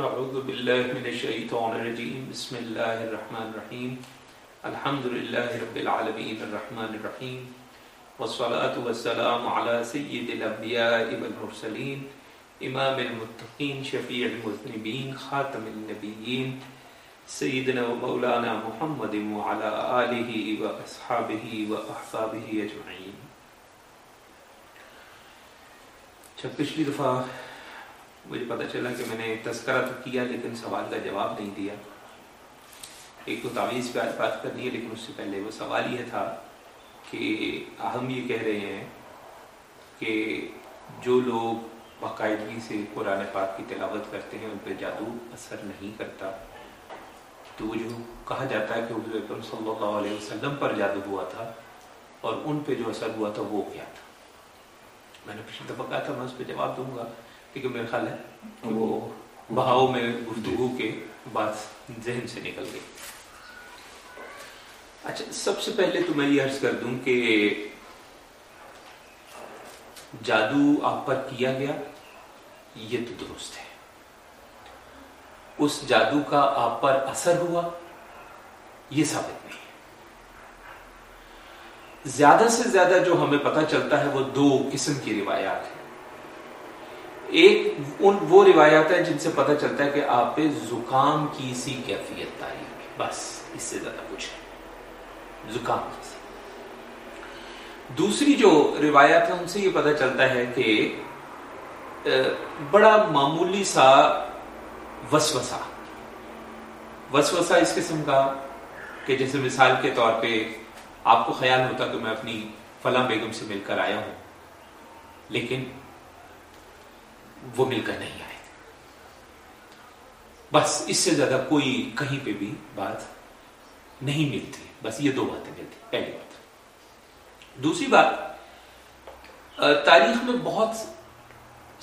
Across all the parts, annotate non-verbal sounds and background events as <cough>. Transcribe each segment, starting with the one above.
اعوذ باللہ من الشیطان الرجیم بسم اللہ الرحمن الرحیم الحمد للہ رب العالمین الرحمن الرحیم والصلاة والسلام على سید الانبیاء والمرسلین امام المتقین شفیع المذنبین خاتم النبیین سیدنا و مولانا محمد وعلى آلہ و اصحابہ و احبابہ اجمعین اچھا پچھلی دفعہ مجھے پتہ چلا کہ میں نے تذکرہ تو کیا لیکن سوال کا جواب نہیں دیا۔ ایک تو تعویذ پہ آج بات کرنی ہے لیکن اس سے پہلے وہ سوال یہ تھا کہ ہم یہ کہہ رہے ہیں کہ جو لوگ باقاعدگی سے قرآن پاک کی تلاوت کرتے ہیں، ان پہ جادو اثر نہیں کرتا۔ تو وہ جو کہا جاتا ہے کہ حضور اکرم صلی اللہ علیہ وسلم پر جادو ہوا تھا اور ان پہ جو اثر ہوا تھا وہ کیا تھا؟ میں نے پچھلی دفعہ کہا تھا، میں اس پہ جواب دوں گا۔ کیونکہ میرا خیال ہے وہ بہاؤ میں گفتگو کے بات ذہن سے نکل گئی۔ اچھا سب سے پہلے تو میں یہ عرض کر دوں کہ جادو آپ پر کیا گیا، یہ تو درست ہے۔ اس جادو کا آپ پر اثر ہوا، یہ ثابت نہیں۔ زیادہ سے زیادہ جو ہمیں پتہ چلتا ہے، وہ دو قسم کی روایات ہیں۔ ایک ان وہ روایات ہیں جن سے پتہ چلتا ہے کہ آپ پہ زکام کی سی کیفیت تاری بس، اس سے زیادہ کچھ ہے زکام کی سی دوسری جو روایات ہیں، ان سے یہ پتہ چلتا ہے کہ بڑا معمولی سا وسوسا وسوسا اس قسم کا کہ جیسے مثال کے طور پہ آپ کو خیال ہوتا کہ میں اپنی فلاں بیگم سے مل کر آیا ہوں۔ لیکن وہ مل کر نہیں آئے۔ بس اس سے زیادہ کوئی کہیں پہ بھی بات نہیں ملتی۔ بس یہ دو باتیں ملتی۔ پہلی بات۔ دوسری بات تاریخ میں بہت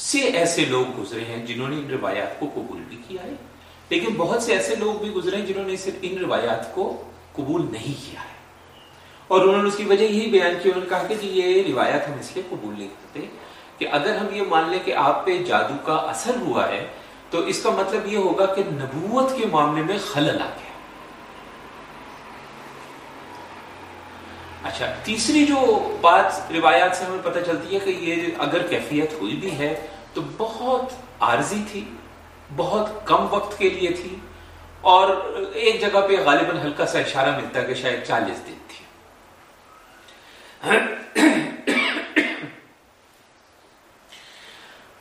سے ایسے لوگ گزرے ہیں جنہوں نے ان روایات کو قبول بھی کیا ہے، لیکن بہت سے ایسے لوگ بھی گزرے ہیں جنہوں نے صرف ان روایات کو قبول نہیں کیا ہے۔ اور انہوں نے اس کی وجہ یہی بیان کی، انہوں نے کہا کہ جی یہ روایات ہم اس لیے قبول نہیں کرتے کہ اگر ہم یہ مان لیں کہ آپ پہ جادو کا اثر ہوا ہے، تو اس کا مطلب یہ ہوگا کہ نبوت کے معاملے میں خلل آ گیا۔ اچھا تیسری جو بات روایات سے ہمیں پتہ چلتی ہے کہ یہ اگر کیفیت ہوئی بھی ہے، تو بہت عارضی تھی، بہت کم وقت کے لیے تھی، اور ایک جگہ پہ غالباً ہلکا سا اشارہ ملتا ہے کہ شاید چالیس دن تھی۔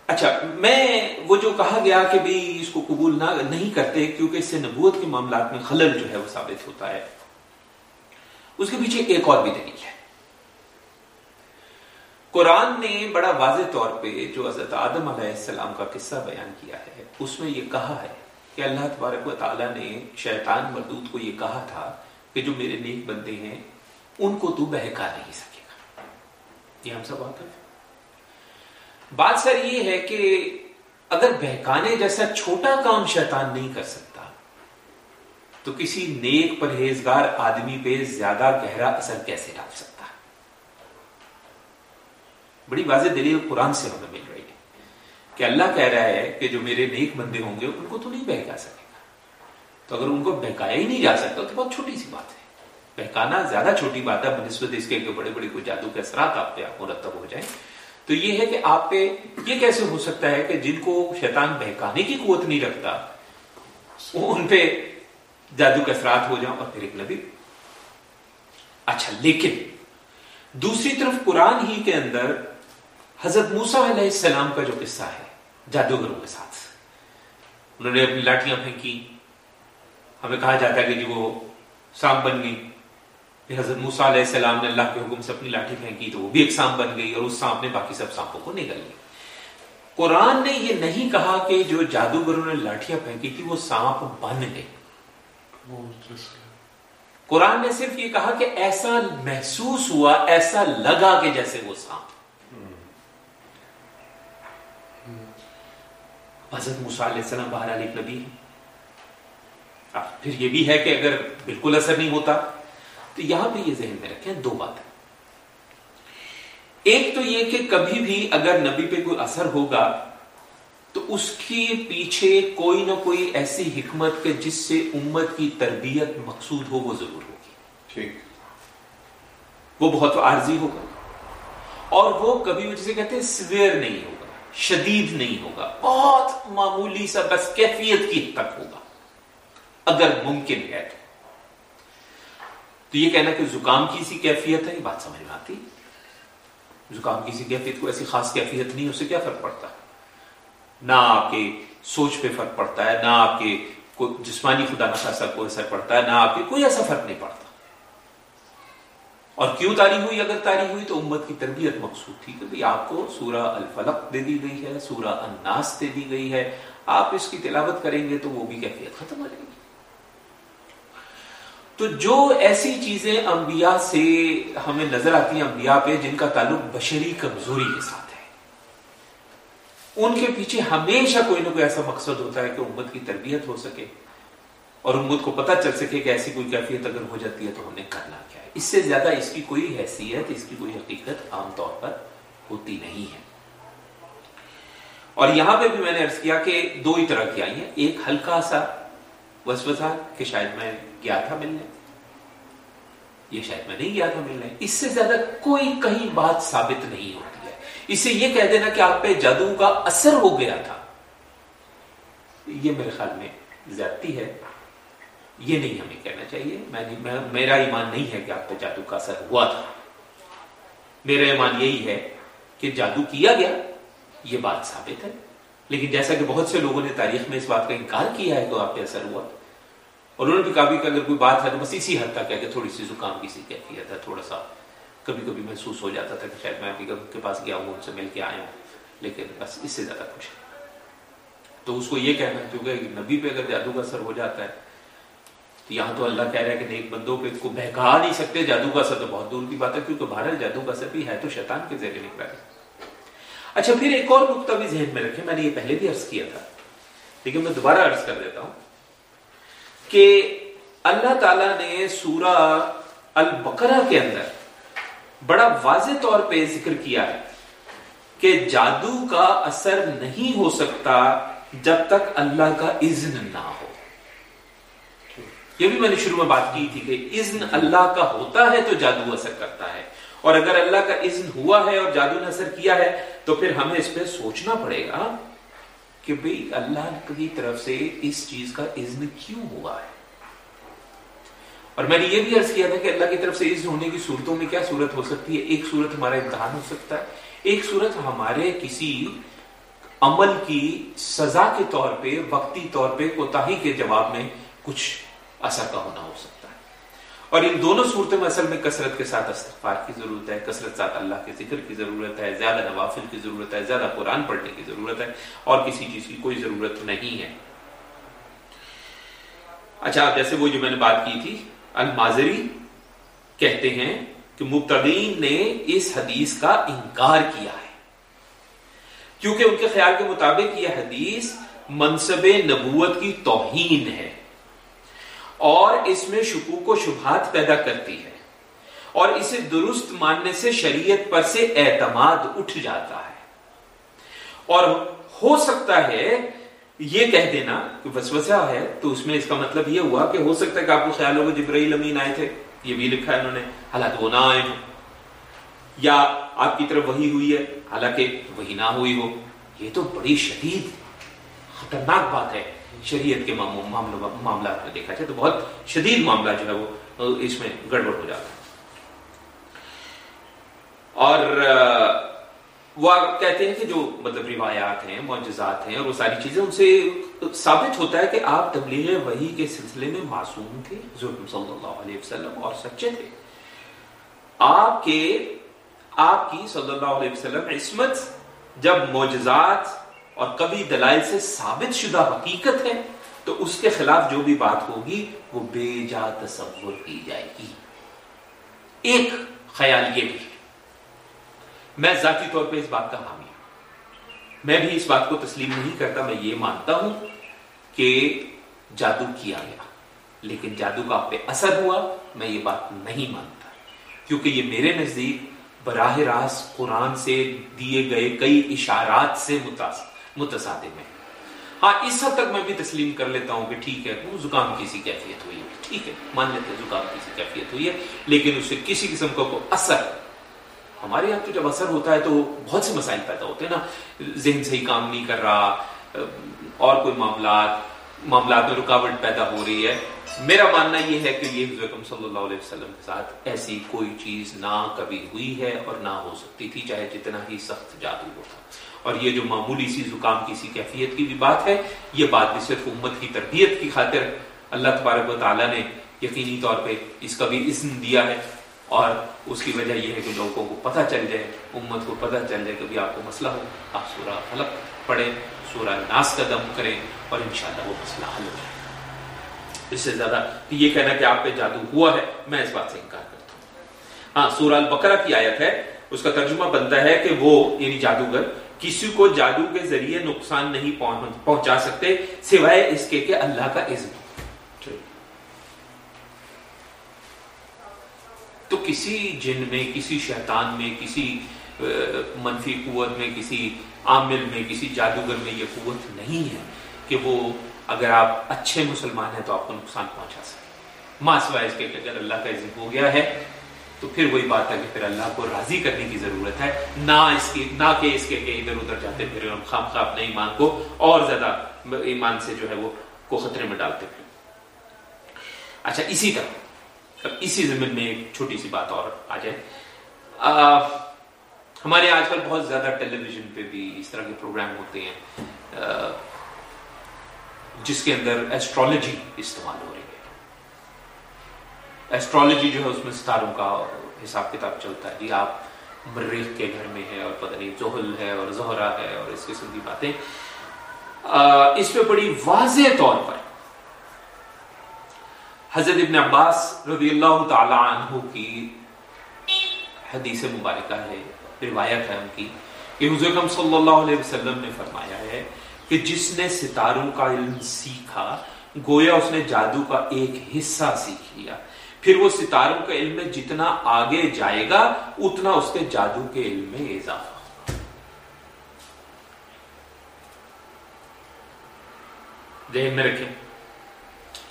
اچھا میں وہ جو کہا گیا کہ بھی اس کو قبول نہ نہیں کرتے، کیونکہ اس سے نبوت کے معاملات میں خلل جو ہے وہ ثابت ہوتا ہے۔ اس کے پیچھے ایک اور بھی دلیل ہے۔ قرآن نے بڑا واضح طور پہ جو حضرت آدم علیہ السلام کا قصہ بیان کیا ہے، اس میں یہ کہا ہے کہ اللہ تبارک و تعالیٰ نے شیطان مردود کو یہ کہا تھا کہ جو میرے نیک بندے ہیں، ان کو تو بہکا نہیں سکے گا۔ یہ ہم سب واقف ہیں۔ بات سر یہ ہے کہ اگر بہکانے جیسا چھوٹا کام شیطان نہیں کر سکتا، تو کسی نیک پرہیزگار آدمی پہ زیادہ گہرا اثر کیسے ڈال سکتا؟ بڑی واضح دلیل قرآن سے ہمیں مل رہی ہے کہ اللہ کہہ رہا ہے کہ جو میرے نیک بندے ہوں گے، ان کو تو نہیں بہکا سکے گا۔ تو اگر ان کو بہکایا ہی نہیں جا سکتا، تو بہت چھوٹی سی بات ہے۔ بہکانا زیادہ چھوٹی بات ہے، بنسبت اس کے بڑے بڑے کوئی جادو کے اثرات آپ پہ مرتب ہو جائیں۔ تو یہ ہے کہ آپ پہ یہ کیسے ہو سکتا ہے کہ جن کو شیطان بہکانے کی قوت نہیں رکھتا وہ ان پہ جادو کے اثرات ہو جاؤں اور پھر ایک نبی۔ اچھا لیکن دوسری طرف قرآن ہی کے اندر حضرت موسا علیہ السلام کا جو قصہ ہے، جادوگروں کے ساتھ۔ انہوں نے اپنی لاٹیاں پھینکی ہمیں کہا جاتا ہے کہ جی وہ سانپ بن گئی پھر حضرت موسا علیہ السلام نے اللہ کے حکم سے اپنی لاٹھی پھینکی تو وہ بھی ایک سانپ بن گئی اور اس سانپ نے باقی سب سانپوں کو نگل لی قرآن نے یہ نہیں کہا کہ جو جادوگروں نے لاٹیاں پھینکی تھی وہ سانپ بن گئے۔ قرآن نے صرف یہ کہا کہ ایسا محسوس ہوا ایسا لگا کہ جیسے وہ سانپ۔ حضرت موسیٰ علیہ السلام بہرحال ایک نبی ہے پھر یہ بھی ہے کہ اگر بالکل اثر نہیں ہوتا تو یہاں پہ یہ ذہن میں رکھیں دو باتیں۔ ایک تو یہ کہ کبھی بھی اگر نبی پہ کوئی اثر ہوگا تو اس کے پیچھے کوئی نہ کوئی ایسی حکمت کے جس سے امت کی تربیت مقصود ہو وہ ضرور ہوگی۔ ٹھیک۔ وہ بہت عارضی ہوگا۔ اور وہ کبھی جسے کہتے ہیں سویر نہیں ہوگا شدید نہیں ہوگا بہت معمولی سا بس کیفیت کی حد تک ہوگا۔ اگر ممکن ہے تو۔ تو یہ کہنا کہ زکام کی سی کیفیت ہے؟ یہ بات سمجھ میں آتی زکام کی سی کیفیت کو ایسی خاص کیفیت نہیں اس سے کیا فرق پڑتا ہے؟ نہ آپ کے سوچ پہ فرق پڑتا ہے، نہ آپ کے جسمانی خدا نخواستہ کوئی اثر پڑتا ہے، نہ آپ کے کوئی ایسا فرق نہیں پڑتا۔ اور کیوں تاری ہوئی؟ اگر تاری ہوئی تو امت کی تربیت مقصود تھی کہ آپ کو سورہ الفلق دے دی گئی ہے، سورہ الناس دے دی گئی ہے۔ آپ اس کی تلاوت کریں گے تو وہ بھی کیفیت ختم ہو جائے گی۔ تو جو ایسی چیزیں انبیاء سے ہمیں نظر آتی ہیں انبیاء پہ جن کا تعلق بشری کمزوری کے ساتھ ہے۔ ان کے پیچھے ہمیشہ کوئی نہ کوئی ایسا مقصد ہوتا ہے کہ امت کی تربیت ہو سکے اور امت کو پتہ چل سکے کہ ایسی کوئی کیفیت اگر ہو جاتی ہے تو ہمیں کرنا کیا ہے۔ اس سے زیادہ اس کی کوئی حیثیت، اس کی کوئی حقیقت عام طور پر ہوتی نہیں ہے۔ اور یہاں پہ بھی میں نے عرض کیا کہ دو ہی طرح کی آئی ہیں۔ ایک ہلکا سا وسوسہ کہ شاید میں گیا تھا ملنے۔ یہ شاید میں نہیں گیا تھا ملنے۔ اس سے زیادہ کوئی کہیں بات ثابت نہیں ہوتی ہے۔ اسے یہ کہہ دینا کہ آپ پہ جادو کا اثر ہو گیا تھا۔ یہ میرے خیال میں زیادتی ہے۔ یہ نہیں ہمیں کہنا چاہیے۔ میں میرا ایمان نہیں ہے کہ آپ پہ جادو کا اثر ہوا تھا۔ میرا ایمان یہی ہے کہ جادو کیا گیا۔ یہ بات ثابت ہے۔ لیکن جیسا کہ بہت سے لوگوں نے تاریخ میں اس بات کا انکار کیا ہے تو آپ پہ اثر ہوا۔ اور انہوں نے بھی کہا کہ اگر کوئی بات ہے تو بس اسی حد تک ہے کہ تھوڑی سی زکام کی سی کیفیت ہے تھوڑا سا کبھی کبھی محسوس ہو جاتا تھا کہ شاید میں ابھی کے پاس گیا ہوں، ان سے مل کے آیا ہوں، لیکن بس اس سے زیادہ خوش تو اس کو یہ کہنا ہے کیونکہ نبی پہ اگر جادو کا اثر ہو جاتا ہے، تو یہاں تو اللہ کہہ رہا ہے کہ نیک بندوں پہ کو بہکا نہیں سکتے، جادو کا اثر تو بہت دور کی بات ہے، کیونکہ بھارت جادو کا اثر بھی ہے تو شیطان کے ذریعے نکلا ہے۔ اچھا پھر ایک اور نقطہ بھی ذہن میں رکھے میں نے یہ پہلے بھی عرض کیا تھا۔ لیکن میں دوبارہ عرض کر دیتا ہوں۔ کہ اللہ تعالیٰ نے سورہ البقرہ کے اندر بڑا واضح طور پہ ذکر کیا ہے کہ جادو کا اثر نہیں ہو سکتا جب تک اللہ کا اذن نہ ہو۔ یہ بھی میں نے شروع میں بات کی تھی کہ اذن اللہ کا ہوتا ہے تو جادو اثر کرتا ہے۔ اور اگر اللہ کا اذن ہوا ہے اور جادو نے اثر کیا ہے تو پھر ہمیں اس پہ سوچنا پڑے گا کہ بھئی اللہ کی طرف سے اس چیز کا اذن کیوں ہوا ہے؟ اور میں نے یہ بھی عرض کیا تھا کہ اللہ کی طرف سے اس ہونے کی صورتوں میں کیا صورت ہو سکتی ہے؟ ایک صورت ہمارا امتحان ہو سکتا ہے، ایک صورت ہمارے کسی عمل کی سزا کے طور پہ، وقتی طور پہ کوتاہی کے جواب میں کچھ اثر کا ہونا ہو سکتا ہے۔ اور ان دونوں صورتوں میں اصل میں کثرت کے ساتھ استغفار کی ضرورت ہے، کثرت ساتھ اللہ کے ذکر کی ضرورت ہے، زیادہ نوافل کی ضرورت ہے، زیادہ قرآن پڑھنے کی ضرورت ہے، اور کسی چیز کی کوئی ضرورت نہیں ہے۔ اچھا جیسے وہ جو میں نے بات کی تھی المازری کہتے ہیں کہ مبتدین نے اس حدیث کا انکار کیا ہے۔ کیونکہ ان کے خیال کے مطابق یہ حدیث منصب نبوت کی توہین ہے۔ اور اس میں شکوک و شبہات پیدا کرتی ہے اور اسے درست ماننے سے شریعت پر سے اعتماد اٹھ جاتا ہے۔ اور ہو سکتا ہے یہ کہہ دینا کہ وسوسہ ہے تو اس میں اس کا مطلب یہ ہوا کہ ہو سکتا ہے کہ آپ کو خیال ہوگا جبرائیل امین آئے تھے، یہ بھی لکھا ہے انہوں نے، حالانکہ وہ نہ آئے ہو یا آپ کی طرف وہی ہوئی ہے، حالانکہ وہی نہ ہوئی ہو، یہ تو بڑی شدید، خطرناک بات ہے۔ شریعت کے معاملات میں دیکھا جائے تو بہت شدید معاملہ جو ہے وہ اس میں گڑبڑ ہو جاتا ہے۔ اور وہ کہتے ہیں کہ جو مطلب روایات ہیں، معجزات ہیں اور وہ ساری چیزیں ان سے ثابت ہوتا ہے کہ آپ تبلیغ وحی کے سلسلے میں معصوم تھے ضرور صلی اللہ علیہ وسلم اور سچے تھے۔ آپ کے، آپ کی صلی اللہ علیہ وسلم عصمت جب معجزات اور کبھی دلائل سے ثابت شدہ حقیقت ہے، تو اس کے خلاف جو بھی بات ہوگی، وہ بے جا تصور کی جائے گی۔ ایک خیال یہ بھی۔ میں ذاتی طور پہ اس بات کا حامی ہوں۔ میں بھی اس بات کو تسلیم نہیں کرتا، میں یہ مانتا ہوں کہ جادو کیا گیا، لیکن جادو کا آپ پہ اثر ہوا، میں یہ بات نہیں مانتا۔ کیونکہ یہ میرے نزدیک براہ راست قرآن سے دیے گئے کئی اشارات سے متاثر۔ متصادم ہے۔ ہاں اس حد تک میں بھی تسلیم کر لیتا ہوں کہ ٹھیک ہے زکام کسی کیفیت ہوئی ہے۔ ٹھیک ہے، مان لیتے ہیں زکام کسی کیفیت ہوئی ہے، لیکن اس سے کسی قسم کا کوئی اثر، ہمارے یہاں تو جب اثر ہوتا ہے تو بہت سے مسائل پیدا ہوتے ہیں نا۔ ذہن صحیح کام نہیں کر رہا، اور کوئی معاملات معاملات میں رکاوٹ پیدا ہو رہی ہے۔ میرا ماننا یہ ہے کہ یہ حضرت صلی اللہ علیہ وسلم کے ساتھ ایسی کوئی چیز نہ کبھی ہوئی ہے اور نہ ہو سکتی تھی، چاہے جتنا ہی سخت جادو ہوتا اور یہ جو معمولی سی زکام کی سی کیفیت کی بھی بات ہے، یہ بات بھی صرف امت کی تربیت کی خاطر اللہ تبارک و تعالیٰ نے یقینی طور پہ اس کا بھی اذن دیا ہے۔ اور اس کی وجہ یہ ہے کہ لوگوں کو پتہ چل جائے، امت کو پتہ چل جائے کہ بھی آپ کو مسئلہ ہو، آپ سورہ فلق پڑھیں، سورہ ناس کا دم کریں اور انشاءاللہ وہ مسئلہ حل ہو جائے۔ اس سے زیادہ یہ کہنا کہ آپ پہ جادو ہوا ہے، میں اس بات سے انکار کرتا ہوں۔ ہاں سورہ البقرہ کی آیت ہے، اس کا ترجمہ بنتا ہے کہ وہ یعنی جادوگر کسی کو جادو کے ذریعے نقصان نہیں پہنچا سکتے سوائے اس کے کہ اللہ کا عزم۔ تو کسی جن میں کسی شیطان میں کسی منفی قوت میں کسی عامل میں کسی جادوگر میں یہ قوت نہیں ہے کہ وہ اگر آپ اچھے مسلمان ہیں تو آپ کو نقصان پہنچا سکے۔ ماں سوائے اس کے کہ اگر اللہ کا عزم ہو گیا ہے تو پھر وہی بات ہے کہ پھر اللہ کو راضی کرنے کی ضرورت ہے نہ اس کی نہ کہ اس کے کہ ادھر ادھر جاتے پھر خام خواہ اپنے ایمان کو اور زیادہ ایمان سے جو ہے وہ کو خطرے میں ڈالتے پھر۔ اچھا اسی طرح۔ اب اسی زمین میں ایک چھوٹی سی بات اور آ جائے۔ آ, ہمارے آج کل بہت زیادہ ٹیلی ویژن پہ بھی اس طرح کے پروگرام ہوتے ہیں۔ آ, جس کے اندر ایسٹرالوجی استعمال ہو رہی ہے۔ ایسٹرالوجی جو ہے اس میں ستاروں کا حساب کتاب چلتا ہے۔ جی آپ مریخ کے گھر میں ہے اور پتہ نہیں زحل ہے اور زہرا ہے اور اس قسم کی باتیں۔ اس پہ بڑی واضح طور پر حضرت ابن عباس رضی اللہ تعالی عنہ کی حدیث مبارکہ ہے، روایت ہے ان کی کہ حضرت صلی اللہ علیہ وسلم نے فرمایا ہے کہ جس نے ستاروں کا علم سیکھا، گویا اس نے جادو کا ایک حصہ سیکھ لیا۔ پھر وہ ستاروں کے علم میں جتنا آگے جائے گا، اتنا اس کے جادو کے علم میں اضافہ ذہن میں رکھیں۔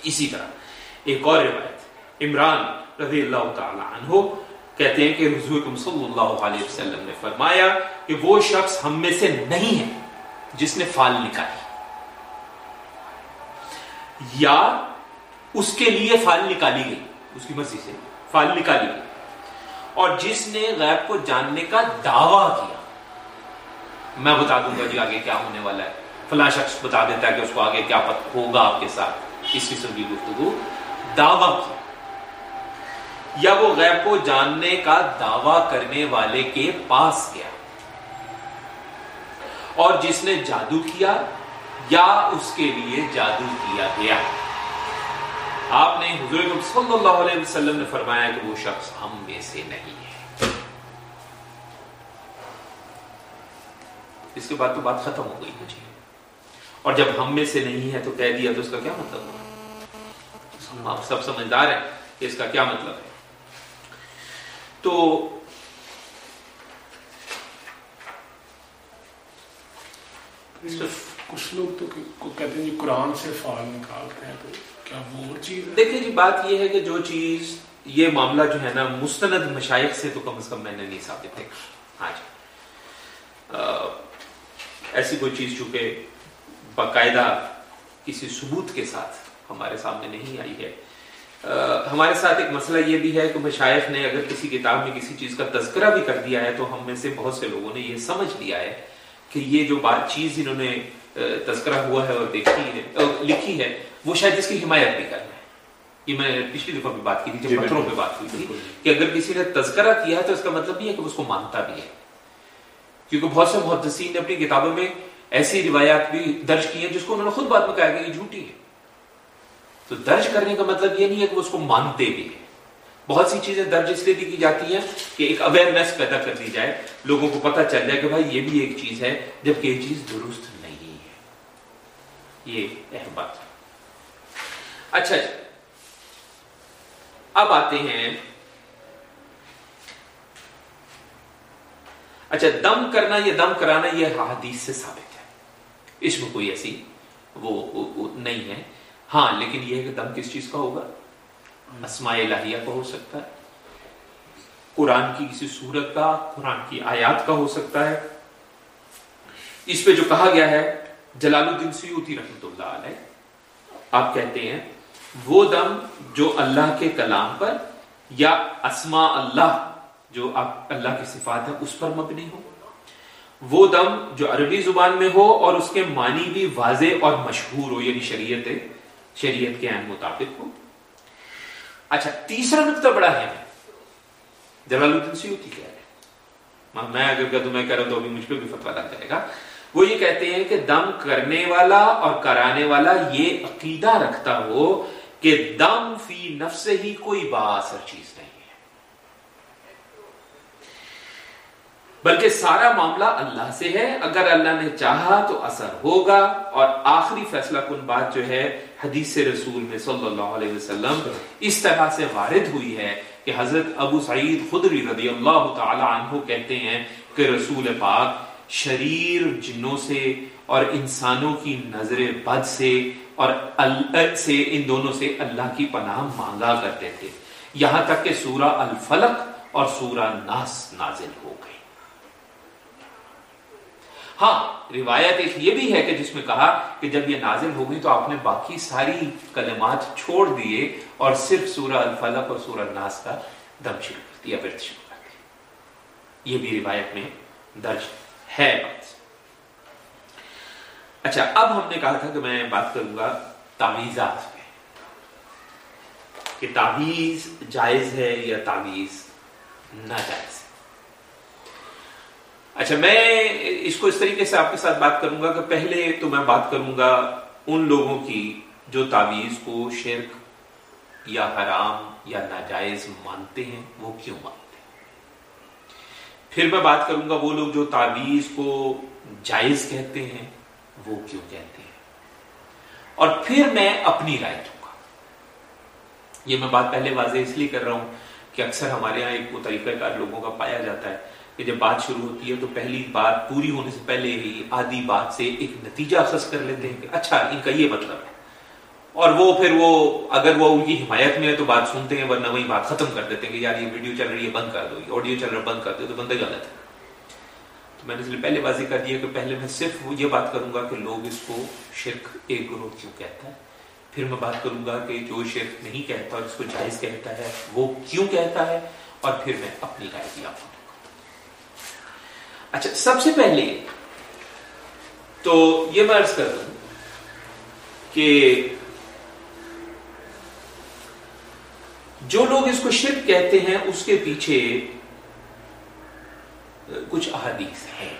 اسی طرح ایک اور روایت، عمران رضی اللہ تعالی عنہ کہتے ہیں کہ حضور صلی اللہ علیہ وسلم نے فرمایا کہ وہ شخص ہم میں سے نہیں ہے جس نے فال نکالی۔ یا اس کے لیے فال نکالی گئی۔ اس کی مرضی سے فال نکالی۔ گئی اور جس نے غیب کو جاننے کا دعویٰ کیا، میں بتا دوں گا جی آگے کیا ہونے والا ہے۔ فلاں شخص بتا دیتا ہے کہ اس کو آگے کیا پت ہوگا آپ کے ساتھ۔ اس قسم کی گفتگو دعویٰ کیا یا وہ غیب کو جاننے کا دعویٰ کرنے والے کے پاس گیا۔ اور جس نے جادو کیا یا اس کے لیے جادو کیا گیا۔ آپ نے حضور صلی اللہ علیہ وسلم نے فرمایا کہ وہ شخص ہم میں سے نہیں ہے۔ اس کے بعد تو بات ختم ہو گئی مجھے۔ اور جب ہم میں سے نہیں ہے تو کہہ دیا تو اس کا کیا مطلب ہوا آپ سب سمجھدار ہیں کہ اس کا کیا مطلب ہے؟ تو کچھ لوگ تو کہتے ہیں قرآن سے فال نکالتے ہیں تو کیا وہ چیز دیکھیں جی بات یہ ہے کہ جو چیز یہ معاملہ جو ہے نا، مستند مشائق سے تو کم از کم میں نے نہیں ثابت ہے۔ ہاں جی۔ ایسی کوئی چیز چونکہ باقاعدہ کسی ثبوت کے ساتھ ہمارے سامنے نہیں آئی ہے۔ ہمارے ساتھ ایک مسئلہ یہ بھی ہے کہ مشائق نے اگر کسی کتاب میں کسی چیز کا تذکرہ بھی کر دیا ہے تو ہم میں سے بہت سے لوگوں نے یہ سمجھ لیا ہے کہ یہ جو بات چیز انہوں نے تذکرہ ہوا ہے اور دیکھی ہے لکھی ہے وہ شاید اس کی حمایت بھی کر رہے ہیں۔ یہ میں پچھلی دفعہ بھی بات کی تھی جب جی، پتھروں پہ بات ہوئی تھی کہ اگر کسی نے تذکرہ کیا ہے تو اس کا مطلب یہ ہے کہ اس کو مانتا بھی ہے۔ کیونکہ بہت سے محدثین نے اپنی کتابوں میں ایسی روایات بھی درج کی ہیں جس کو انہوں نے خود بات میں کہا کہ یہ جھوٹی ہے۔ تو درج کرنے کا مطلب یہ نہیں ہے کہ اس کو مانتے بھی ہیں۔ بہت سی چیزیں درج اس لیے بھی کی جاتی ہیں کہ ایک اویئرنیس پیدا کر دی جائے۔ لوگوں کو پتہ چل جائے کہ بھائی یہ بھی ایک چیز ہے جبکہ یہ چیز درست نہیں ہے۔ یہ اہم بات اچھا جی۔ اب آتے ہیں۔ اچھا دم کرنا یا دم کرانا یہ حدیث سے ثابت ہے۔ اس میں کوئی ایسی وہ نہیں ہے۔ ہاں لیکن یہ ہے کہ دم کس چیز کا ہوگا؟ اسماء الہیہ کا ہو سکتا ہے۔ قرآن کی کسی صورت کا، قرآن کی آیات کا ہو سکتا ہے۔ اس پہ جو کہا گیا ہے، جلال الدین سیوتی رحمت اللہ علیہ، آپ کہتے ہیں وہ دم جو اللہ کے کلام پر یا اسما اللہ جو آپ اللہ کی صفات ہے اس پر مبنی ہو۔ وہ دم جو عربی زبان میں ہو اور اس کے معنی بھی واضح اور مشہور ہو یعنی شریعت شریعت کے عین مطابق ہو۔ اچھا تیسرا نقطہ بڑا ہے۔ جلال الدین سیوتی کہہ رہے میں اگر کہ تمہیں کہہ رہا ہوں تو ابھی مجھ پہ بھی فتوا لگ جائے گا۔ وہ یہ کہتے ہیں کہ دم کرنے والا اور کرانے والا یہ عقیدہ رکھتا ہو کہ دم فی نفس ہی کوئی باثر چیز نہیں ہے۔ بلکہ سارا معاملہ اللہ سے ہے۔ اگر اللہ نے چاہا تو اثر ہوگا۔ اور آخری فیصلہ کن بات جو ہے، حدیث رسول میں صلی اللہ علیہ وسلم اس طرح سے وارد ہوئی ہے کہ حضرت ابو سعید خدری رضی اللہ تعالی عنہ کہتے ہیں کہ رسول پاک شریر جنوں سے اور انسانوں کی نظر بد سے اور سے ان دونوں سے اللہ کی پناہ مانگا کرتے تھے۔ یہاں تک کہ سورہ الفلق اور سورہ ناس نازل ہو گئی ہاں روایت ایک یہ بھی ہے کہ جس میں کہا کہ جب یہ نازل ہو گئی تو آپ نے باقی ساری کلمات چھوڑ دیے اور صرف سورہ الفلق اور سورہ ناس کا دم شروع کر دیا ورد شروع کر دیا۔ یہ بھی روایت میں درج ہے۔ بات اچھا اب ہم نے کہا تھا کہ میں بات کروں گا تعویذات پہ۔ کہ تعویذ جائز ہے یا تعویذ ناجائز؟ ہے اچھا میں اس کو اس طریقے سے آپ کے ساتھ بات کروں گا کہ پہلے تو میں بات کروں گا ان لوگوں کی جو تعویذ کو شرک یا حرام یا ناجائز مانتے ہیں، وہ کیوں مانتے ہیں؟ پھر میں بات کروں گا وہ لوگ جو تعویذ کو جائز کہتے ہیں وہ کیوں کہتے ہیں؟ اور پھر میں اپنی رائے دوں گا۔ یہ میں بات پہلے واضح اس لیے کر رہا ہوں کہ اکثر ہمارے یہاں ایک وہ طریقہ کار لوگوں کا پایا جاتا ہے کہ جب بات شروع ہوتی ہے تو پہلی بات پوری ہونے سے پہلے ہی آدھی بات سے ایک نتیجہ اخذ کر لیتے ہیں کہ اچھا ان کا یہ مطلب ہے۔ اور وہ پھر وہ اگر وہ ان کی حمایت میں ہے تو بات سنتے ہیں ورنہ وہی بات ختم کر دیتے ہیں کہ یار یہ ویڈیو چل رہی ہے، بند کر دو آڈیو چل رہا ہے، بند کر دو تو بندے غلط ہے۔ میں نے اس لیے پہلے واضح کر دیا کہ پہلے میں صرف یہ بات کروں گا کہ لوگ اس کو شرک ایک گروہ کیوں کہتا ہے۔ پھر میں بات کروں گا کہ جو شرک نہیں کہتا اور اس کو جائز کہتا ہے، وہ کیوں کہتا ہے؟ اور پھر میں اپنی رائے دیا ہوں اچھا سب سے پہلے تو یہ میں عرض کر دوں کہ جو لوگ اس کو شرک کہتے ہیں، اس کے پیچھے کچھ احادیث ہیں۔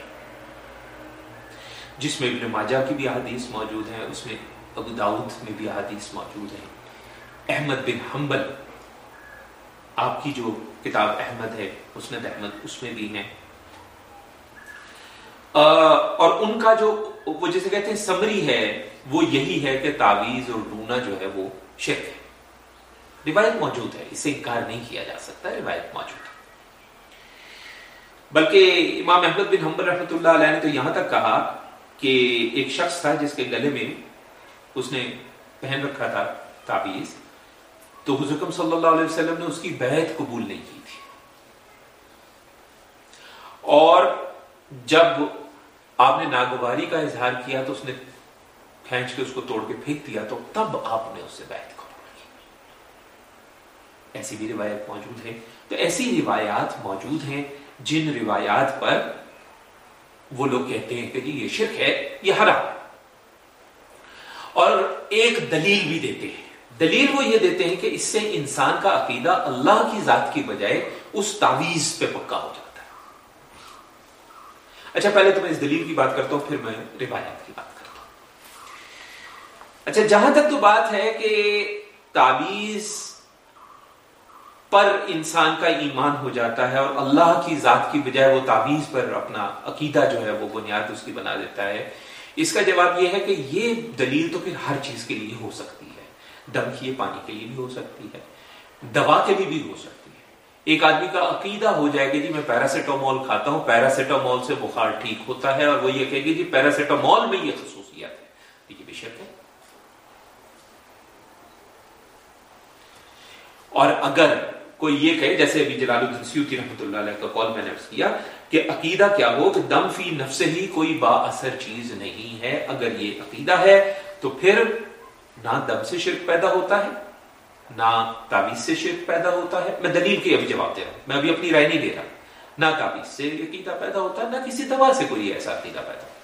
جس میں ابن ماجہ کی بھی احادیث موجود ہیں، اس میں ابو داؤد میں بھی احادیث موجود ہیں۔ احمد بن حنبل، آپ کی جو کتاب احمد ہے، مسند احمد، اس میں بھی ہیں۔ اور ان کا جو وہ جیسے کہتے ہیں سمری ہے، وہ یہی ہے کہ تعویذ اور ڈونا جو ہے وہ شرک ہے۔ روایت موجود ہے، اسے انکار نہیں کیا جا سکتا، روایت موجود ہے۔ بلکہ امام احمد بن حمبر رحمۃ اللہ علیہ نے تو یہاں تک کہا کہ ایک شخص تھا جس کے گلے میں اس نے پہن رکھا تھا تعویذ تو حضرکم صلی اللہ علیہ وسلم نے اس کی بیعت قبول نہیں کی تھی۔ اور جب آپ نے ناگواری کا اظہار کیا تو اس نے کھینچ کے اس کو توڑ کے پھینک دیا تو تب آپ نے اس سے بیعت قبول کی۔ ایسی بھی روایت موجود ہے۔ تو ایسی روایات موجود ہیں جن روایات پر وہ لوگ کہتے ہیں کہ جی یہ شرک ہے، یہ حرام اور ایک دلیل بھی دیتے ہیں۔ دلیل وہ یہ دیتے ہیں کہ اس سے انسان کا عقیدہ اللہ کی ذات کی بجائے اس تعویذ پہ پکا ہو جاتا ہے۔ اچھا پہلے تو میں اس دلیل کی بات کرتا ہوں، پھر میں روایات کی بات کرتا ہوں۔ اچھا جہاں تک تو بات ہے کہ تعویذ پر انسان کا ایمان ہو جاتا ہے اور اللہ کی ذات کی بجائے وہ تعویذ پر اپنا عقیدہ جو ہے وہ بنیاد اس کی بنا دیتا ہے۔ اس کا جواب یہ ہے کہ یہ دلیل تو پھر ہر چیز کے لیے ہو سکتی ہے۔ دم کیے پانی کے لیے بھی ہو سکتی ہے۔ دوا کے لیے بھی ہو سکتی ہے۔ ایک آدمی کا عقیدہ ہو جائے گا جی میں پیراسیٹامول کھاتا ہوں، پیراسیٹامول سے بخار ٹھیک ہوتا ہے اور وہ یہ کہے گی جی پیراسیٹامول میں یہ خصوصیت ہے یہ بھی شرک ہے۔ اور اگر کوئی یہ کہے، جیسے ابھی جلال الدین سیوتی رحمۃ اللہ علیہ کا کال میں نے کیا کہ عقیدہ کیا ہو کہ دم فی نفس ہی کوئی با اثر چیز نہیں ہے۔ اگر یہ عقیدہ ہے تو پھر نہ دم سے شرک پیدا ہوتا ہے، نہ تعویذ سے شرک پیدا ہوتا ہے۔ میں دلیل کے ابھی جواب دے رہا ہوں۔ میں ابھی اپنی رائے نہیں دے رہا۔ نہ تعویذ سے عقیدہ پیدا ہوتا ہے نہ کسی دوا سے کوئی ایسا عقیدہ پیدا ہوتا۔ ہے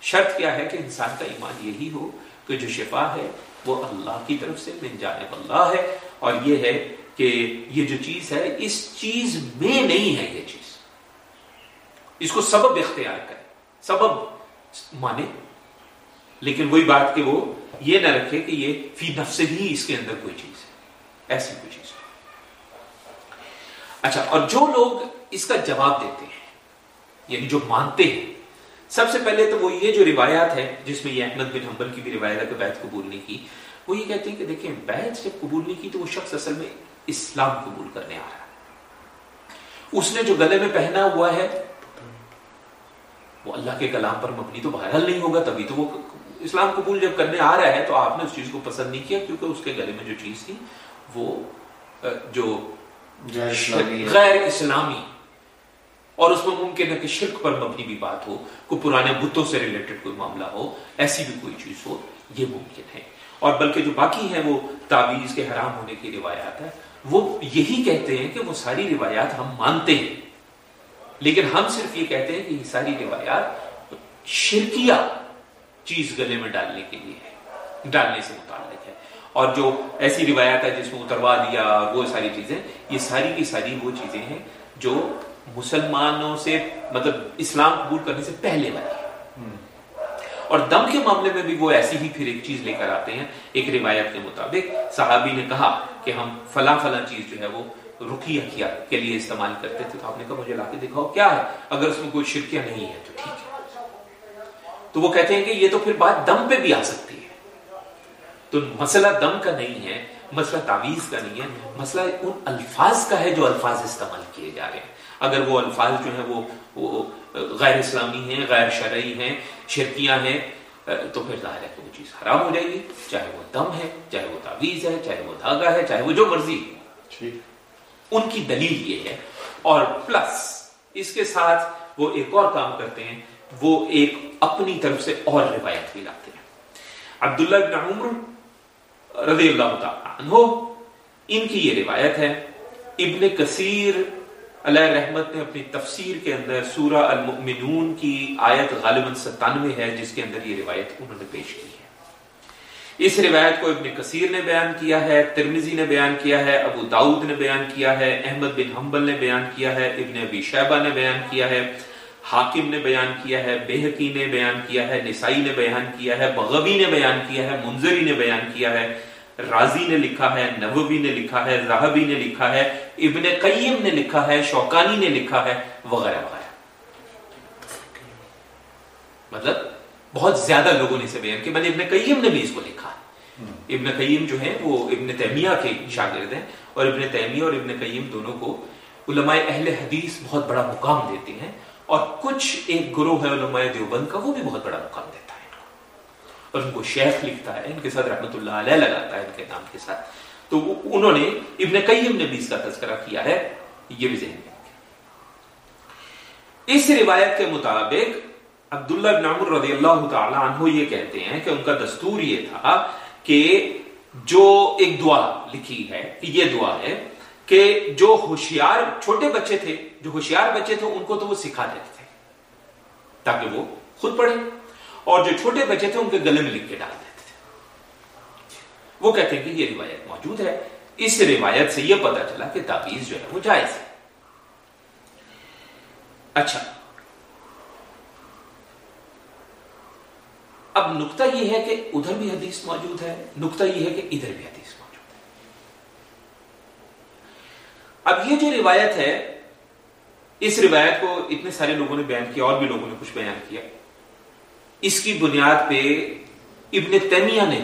شرط کیا ہے کہ انسان کا ایمان یہی ہو کہ جو شفا ہے وہ اللہ کی طرف سے، من جانب اللہ ہے۔ اور یہ ہے کہ یہ جو چیز ہے، اس چیز میں نہیں ہے یہ چیز۔ اس کو سبب اختیار کرے سبب مانے۔ لیکن وہی بات کہ وہ یہ نہ رکھے کہ یہ فی نفس ہی اس کے اندر کوئی چیز ہے۔ ایسی کوئی چیز۔ اچھا اور جو لوگ اس کا جواب دیتے ہیں یعنی جو مانتے ہیں، سب سے پہلے تو وہ یہ جو روایات ہے جس میں یہ احمد بن حنبل کی بھی روایت ہے کہ بیت قبول نہیں کی، وہ یہ کہتے ہیں کہ دیکھیں بیت جب قبول نہیں کی تو وہ شخص اصل میں اسلام قبول کرنے آ رہا ہے۔ اس نے جو گلے میں پہنا ہوا ہے وہ اللہ کے کلام پر مبنی تو بہرحال نہیں ہوگا تبھی تو وہ اسلام قبول جب کرنے آ رہا ہے تو آپ نے اس چیز کو پسند نہیں کیا کیونکہ اس کے گلے میں جو چیز تھی وہ جو غیر اسلامی اور اس میں ممکن ہے کہ شرک پر مبنی بھی بات ہو کوئی پرانے بتوں سے ریلیٹڈ کوئی معاملہ ہو ایسی بھی کوئی چیز ہو یہ ممکن ہے۔ اور بلکہ جو باقی ہیں وہ تعویذ کے حرام ہونے کی روایات ہے وہ یہی کہتے ہیں کہ وہ ساری روایات ہم مانتے ہیں۔ لیکن ہم صرف یہ کہتے ہیں کہ یہ ساری روایات شرکیہ چیز گلے میں ڈالنے کے لیے ہے ڈالنے سے متعلق ہے اور جو ایسی روایات ہے جس میں اتروا دیا، وہ ساری چیزیں، یہ ساری کی ساری وہ چیزیں ہیں جو مسلمانوں سے مطلب اسلام قبول کرنے سے پہلے والی اور دم کے معاملے میں بھی وہ ایسی ہی پھر ایک چیز لے کر آتے ہیں، ایک روایت کے مطابق۔ صحابی نے کہا کہ ہم فلاں فلاں چیز جو ہے وہ رکھی کیا کے لیے استعمال کرتے تھے تو آپ نے کہا مجھے لا کے دکھاؤ، کیا ہے؟ اگر اس میں کوئی شرکیہ نہیں ہے تو ٹھیک ہے۔ تو وہ کہتے ہیں کہ یہ تو پھر بات دم پہ بھی آ سکتی ہے۔ تو مسئلہ دم کا نہیں ہے، مسئلہ تعویذ کا نہیں ہے، مسئلہ ان الفاظ کا ہے جو الفاظ استعمال کیے جا رہے ہیں۔ اگر وہ الفاظ جو ہیں وہ غیر اسلامی ہیں، غیر شرعی ہیں شرکیاں ہیں تو پھر ظاہر ہے کہ وہ چیز حرام ہو جائے گی چاہے وہ دم ہے چاہے وہ تعویذ ہے چاہے وہ دھاگا ہے چاہے وہ جو مرضی ان کی دلیل یہ ہے اور پلس اس کے ساتھ وہ ایک اور کام کرتے ہیں وہ ایک اپنی طرف سے اور روایت بھی لاتے ہیں۔ عبداللہ بن عمر رضی اللہ تعالیٰ عنہ ان کی یہ روایت ہے ابن کثیر علیہ رحمت نے اپنی تفسیر کے اندر سورہ المؤمنون کی آیت غالباً ستانوے ہے جس کے اندر یہ روایت انہوں نے پیش کی ہے اس روایت کو ابن کثیر نے بیان کیا ہے ترمیزی نے بیان کیا ہے ابو داؤد نے بیان کیا ہے احمد بن حنبل نے بیان کیا ہے ابن ابی شیبہ نے بیان کیا ہے حاکم نے بیان کیا ہے بےحقی نے بیان کیا ہے نسائی نے بیان کیا ہے بغوی نے بیان کیا ہے منظری نے بیان کیا ہے رازی نے لکھا ہے نووی نے لکھا ہے زہبی نے لکھا ہے، ابن قیم نے لکھا ہے، شوکانی نے لکھا ہے، وغیرہ وغیرہ۔ مطلب بہت زیادہ لوگوں نے اسے بیان کیا۔ میں نے ابن قیم نے بھی اس کو لکھا ابن قیم جو ہے وہ ابن تیمیہ کے شاگرد ہیں۔ اور ابن تیمیہ اور ابن قیم دونوں کو علماء اہل حدیث بہت بڑا مقام دیتے ہیں۔ اور کچھ ایک گروہ ہے علماء دیوبند کا، وہ بھی بہت بڑا مقام دیتا ہے۔ اور ان کو شیخ لکھتا ہے، ان کے ساتھ رحمت اللہ علیہ لگاتا ہے ان کے نام کے ساتھ۔ تو انہوں نے ابن قیم نے بھی اس کا تذکرہ کیا ہے، یہ بھی ذہن میں اس روایت کے مطابق عبداللہ بن عمر رضی اللہ تعالی عنہ یہ کہتے ہیں کہ ان کا دستور یہ تھا کہ جو ایک دعا لکھی ہے، یہ دعا ہے کہ جو ہوشیار چھوٹے بچے تھے، جو ہوشیار بچے تھے، ان کو تو وہ سکھا دیتے تھے، تاکہ وہ خود پڑھیں۔ اور جو چھوٹے بچے تھے ان کے گلے میں لکھ کے ڈال دیتے تھے۔ وہ کہتے ہیں کہ یہ روایت موجود ہے۔ اس روایت سے یہ پتا چلا کہ تعویذ جو ہے وہ جائز ہے۔ اچھا۔ اب نقطہ یہ ہے کہ ادھر بھی حدیث موجود ہے، نقطہ یہ ہے کہ ادھر بھی حدیث موجود ہے۔ اب یہ جو روایت ہے، اس روایت کو اتنے سارے لوگوں نے بیان کیا، اور بھی لوگوں نے کچھ بیان کیا۔ اس کی بنیاد پہ ابن تیمیہ نے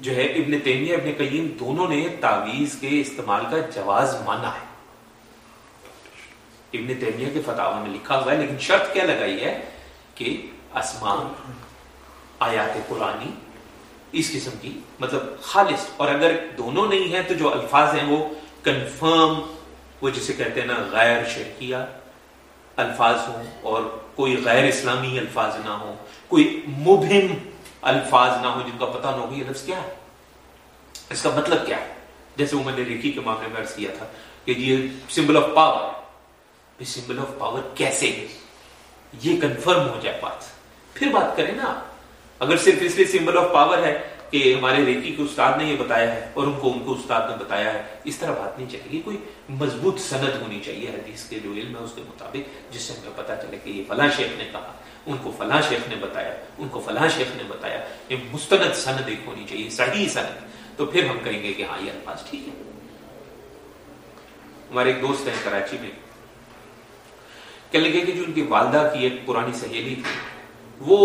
جو ہے ابن تیمیہ، ابن قیم دونوں نے تعویذ کے استعمال کا جواز مانا ہے۔ ابن تیمیہ کے فتح میں لکھا ہوا ہے، لیکن شرط کیا لگائی ہے کہ اسمان آیات قرآنی، اس قسم کی مطلب خالص، اور اگر دونوں نہیں ہیں تو جو الفاظ ہیں وہ کنفرم، وہ جسے کہتے ہیں نا غیر شرکیہ الفاظ ہوں اور کوئی غیر اسلامی الفاظ نہ ہو کوئی مبہم الفاظ نہ ہو جن کا پتہ نہ ہو یہ لفظ کیا ہے۔ اس کا مطلب کیا ہے؟ جیسے وہ میں نے ریکی کے معاملے میں عرض کیا تھا کہ یہ symbol of power symbol of power کیسے ہے؟ یہ کنفرم ہو جائے بات۔ پھر بات کریں نا، اگر صرف اس لیے سمبل آف پاور ہے کہ ہمارے ریکی کے استاد نے یہ بتایا ہے اور ان کو ان کو استاد نے بتایا ہے، اس طرح بات نہیں چاہیے کوئی مضبوط سند ہونی چاہیے حدیث کے جو علم ہے اس کے مطابق، جس سے ہمیں پتا چلے کہ یہ فلاں شیخ نے کہا، ان کو فلاں شیخ نے بتایا، ان کو فلاں شیخ نے بتایا، یہ مستند سند ایک ہونی چاہیے، صحیح سند۔ تو پھر ہم کہیں گے کہ ہاں یہ الفاظ ٹھیک ہے ہمارے ایک دوست ہیں کراچی میں، کہنے لگے کہ جو ان کی والدہ کی ایک پرانی سہیلی تھی، وہ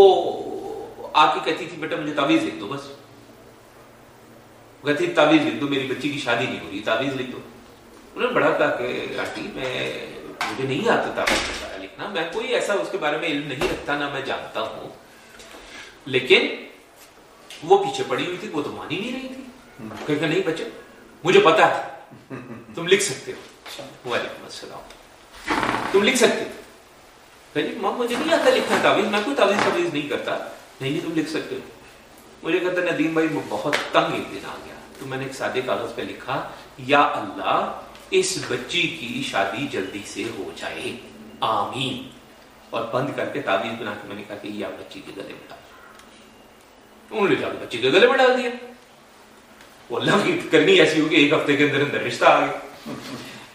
آ کے کہتی تھی، بیٹا مجھے تعویذ لکھ دو بس۔ کہتی تعویذ لکھ دو میری بچی کی شادی نہیں ہو رہی تعویذ لکھ دو. انہوں نے بڑا کہا کہ آنٹی میں مجھے نہیں آتا تعویذ وغیرہ لکھنا میں کوئی ایسا اس کے بارے میں علم نہیں رکھتا نہ میں جانتا ہوں. لیکن وہ پیچھے پڑی ہوئی تھی وہ تو مان ہی نہیں رہی تھی۔ کہ نہیں بچے مجھے پتا ہے تم لکھ سکتے ہو۔ وعلیکم السلام۔ تم لکھ سکتے ہو۔ ماں مجھے نہیں آتا لکھنا تعویذ میں کوئی تعویذ تعویذ نہیں کرتا۔ نہیں تم لکھ سکتے ہو۔ مجھے کہتا ندیم بھائی میں بہت تنگ ایک دن آ گیا۔ تو میں نے ایک سادے کاغذ پہ لکھا، یا اللہ، اس بچی کی شادی جلدی سے ہو جائے۔ آمین۔ اور بند کر کے تعویذ بنا کے میں نے کہا کہ یہ بچی کے گلے میں ڈال۔ انہوں نے جا کے بچی کے گلے میں ڈال دیا۔ وہ اللہ کی کرنی ایسی ہوگی، ایک ہفتے کے اندر اندر رشتہ آ گیا۔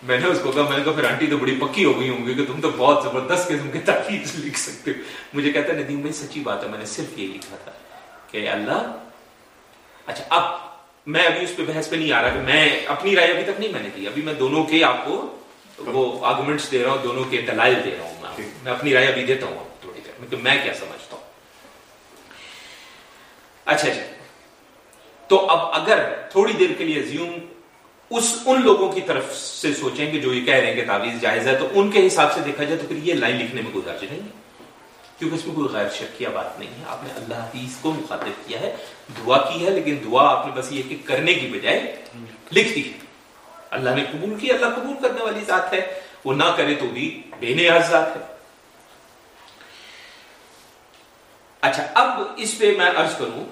میں نے اس کو کہا، میں نے کہا، پھر آنٹی تو بڑی پکی ہو گئی ہوں گی کہ تم تو بہت زبردست قسم کے تعویذ لکھ سکتے ہو۔ مجھے کہتا ہے، ندیم بھائی سچی بات ہے، میں نے صرف یہ لکھا تھا کہ اللہ اچھا اب میں ابھی اس پہ بحث پہ نہیں آ رہا کہ میں اپنی رائے ابھی تک نہیں میں نے دی ابھی میں دونوں کے آپ کو وہ آرگومنٹس دے رہا ہوں دونوں کے دلائل دے رہا ہوں میں۔ اپنی رائے ابھی دیتا ہوں تھوڑی دیر۔ میں کہ میں کیا سمجھتا ہوں۔ اچھا اچھا تو اب اگر تھوڑی دیر کے لیے زیوم اس ان لوگوں کی طرف سے سوچیں کہ جو یہ کہہ رہے ہیں کہ تعویذ جائز ہے تو ان کے حساب سے دیکھا جائے تو پھر یہ لائن لکھنے میں درج نہیں۔ ہے کیونکہ اس میں کوئی غیر شکیہ بات نہیں ہے۔ آپ نے اللہ حدیث کو مخاطب کیا ہے، دعا کی ہے، لیکن دعا آپ نے بس یہ کہ کرنے کی بجائے لکھ دی اللہ نے قبول کی، اللہ قبول کرنے والی ذات ہے۔ وہ نہ کرے تو بھی بے نیاز ذات ہے۔ اچھا اب اس پہ میں عرض کروں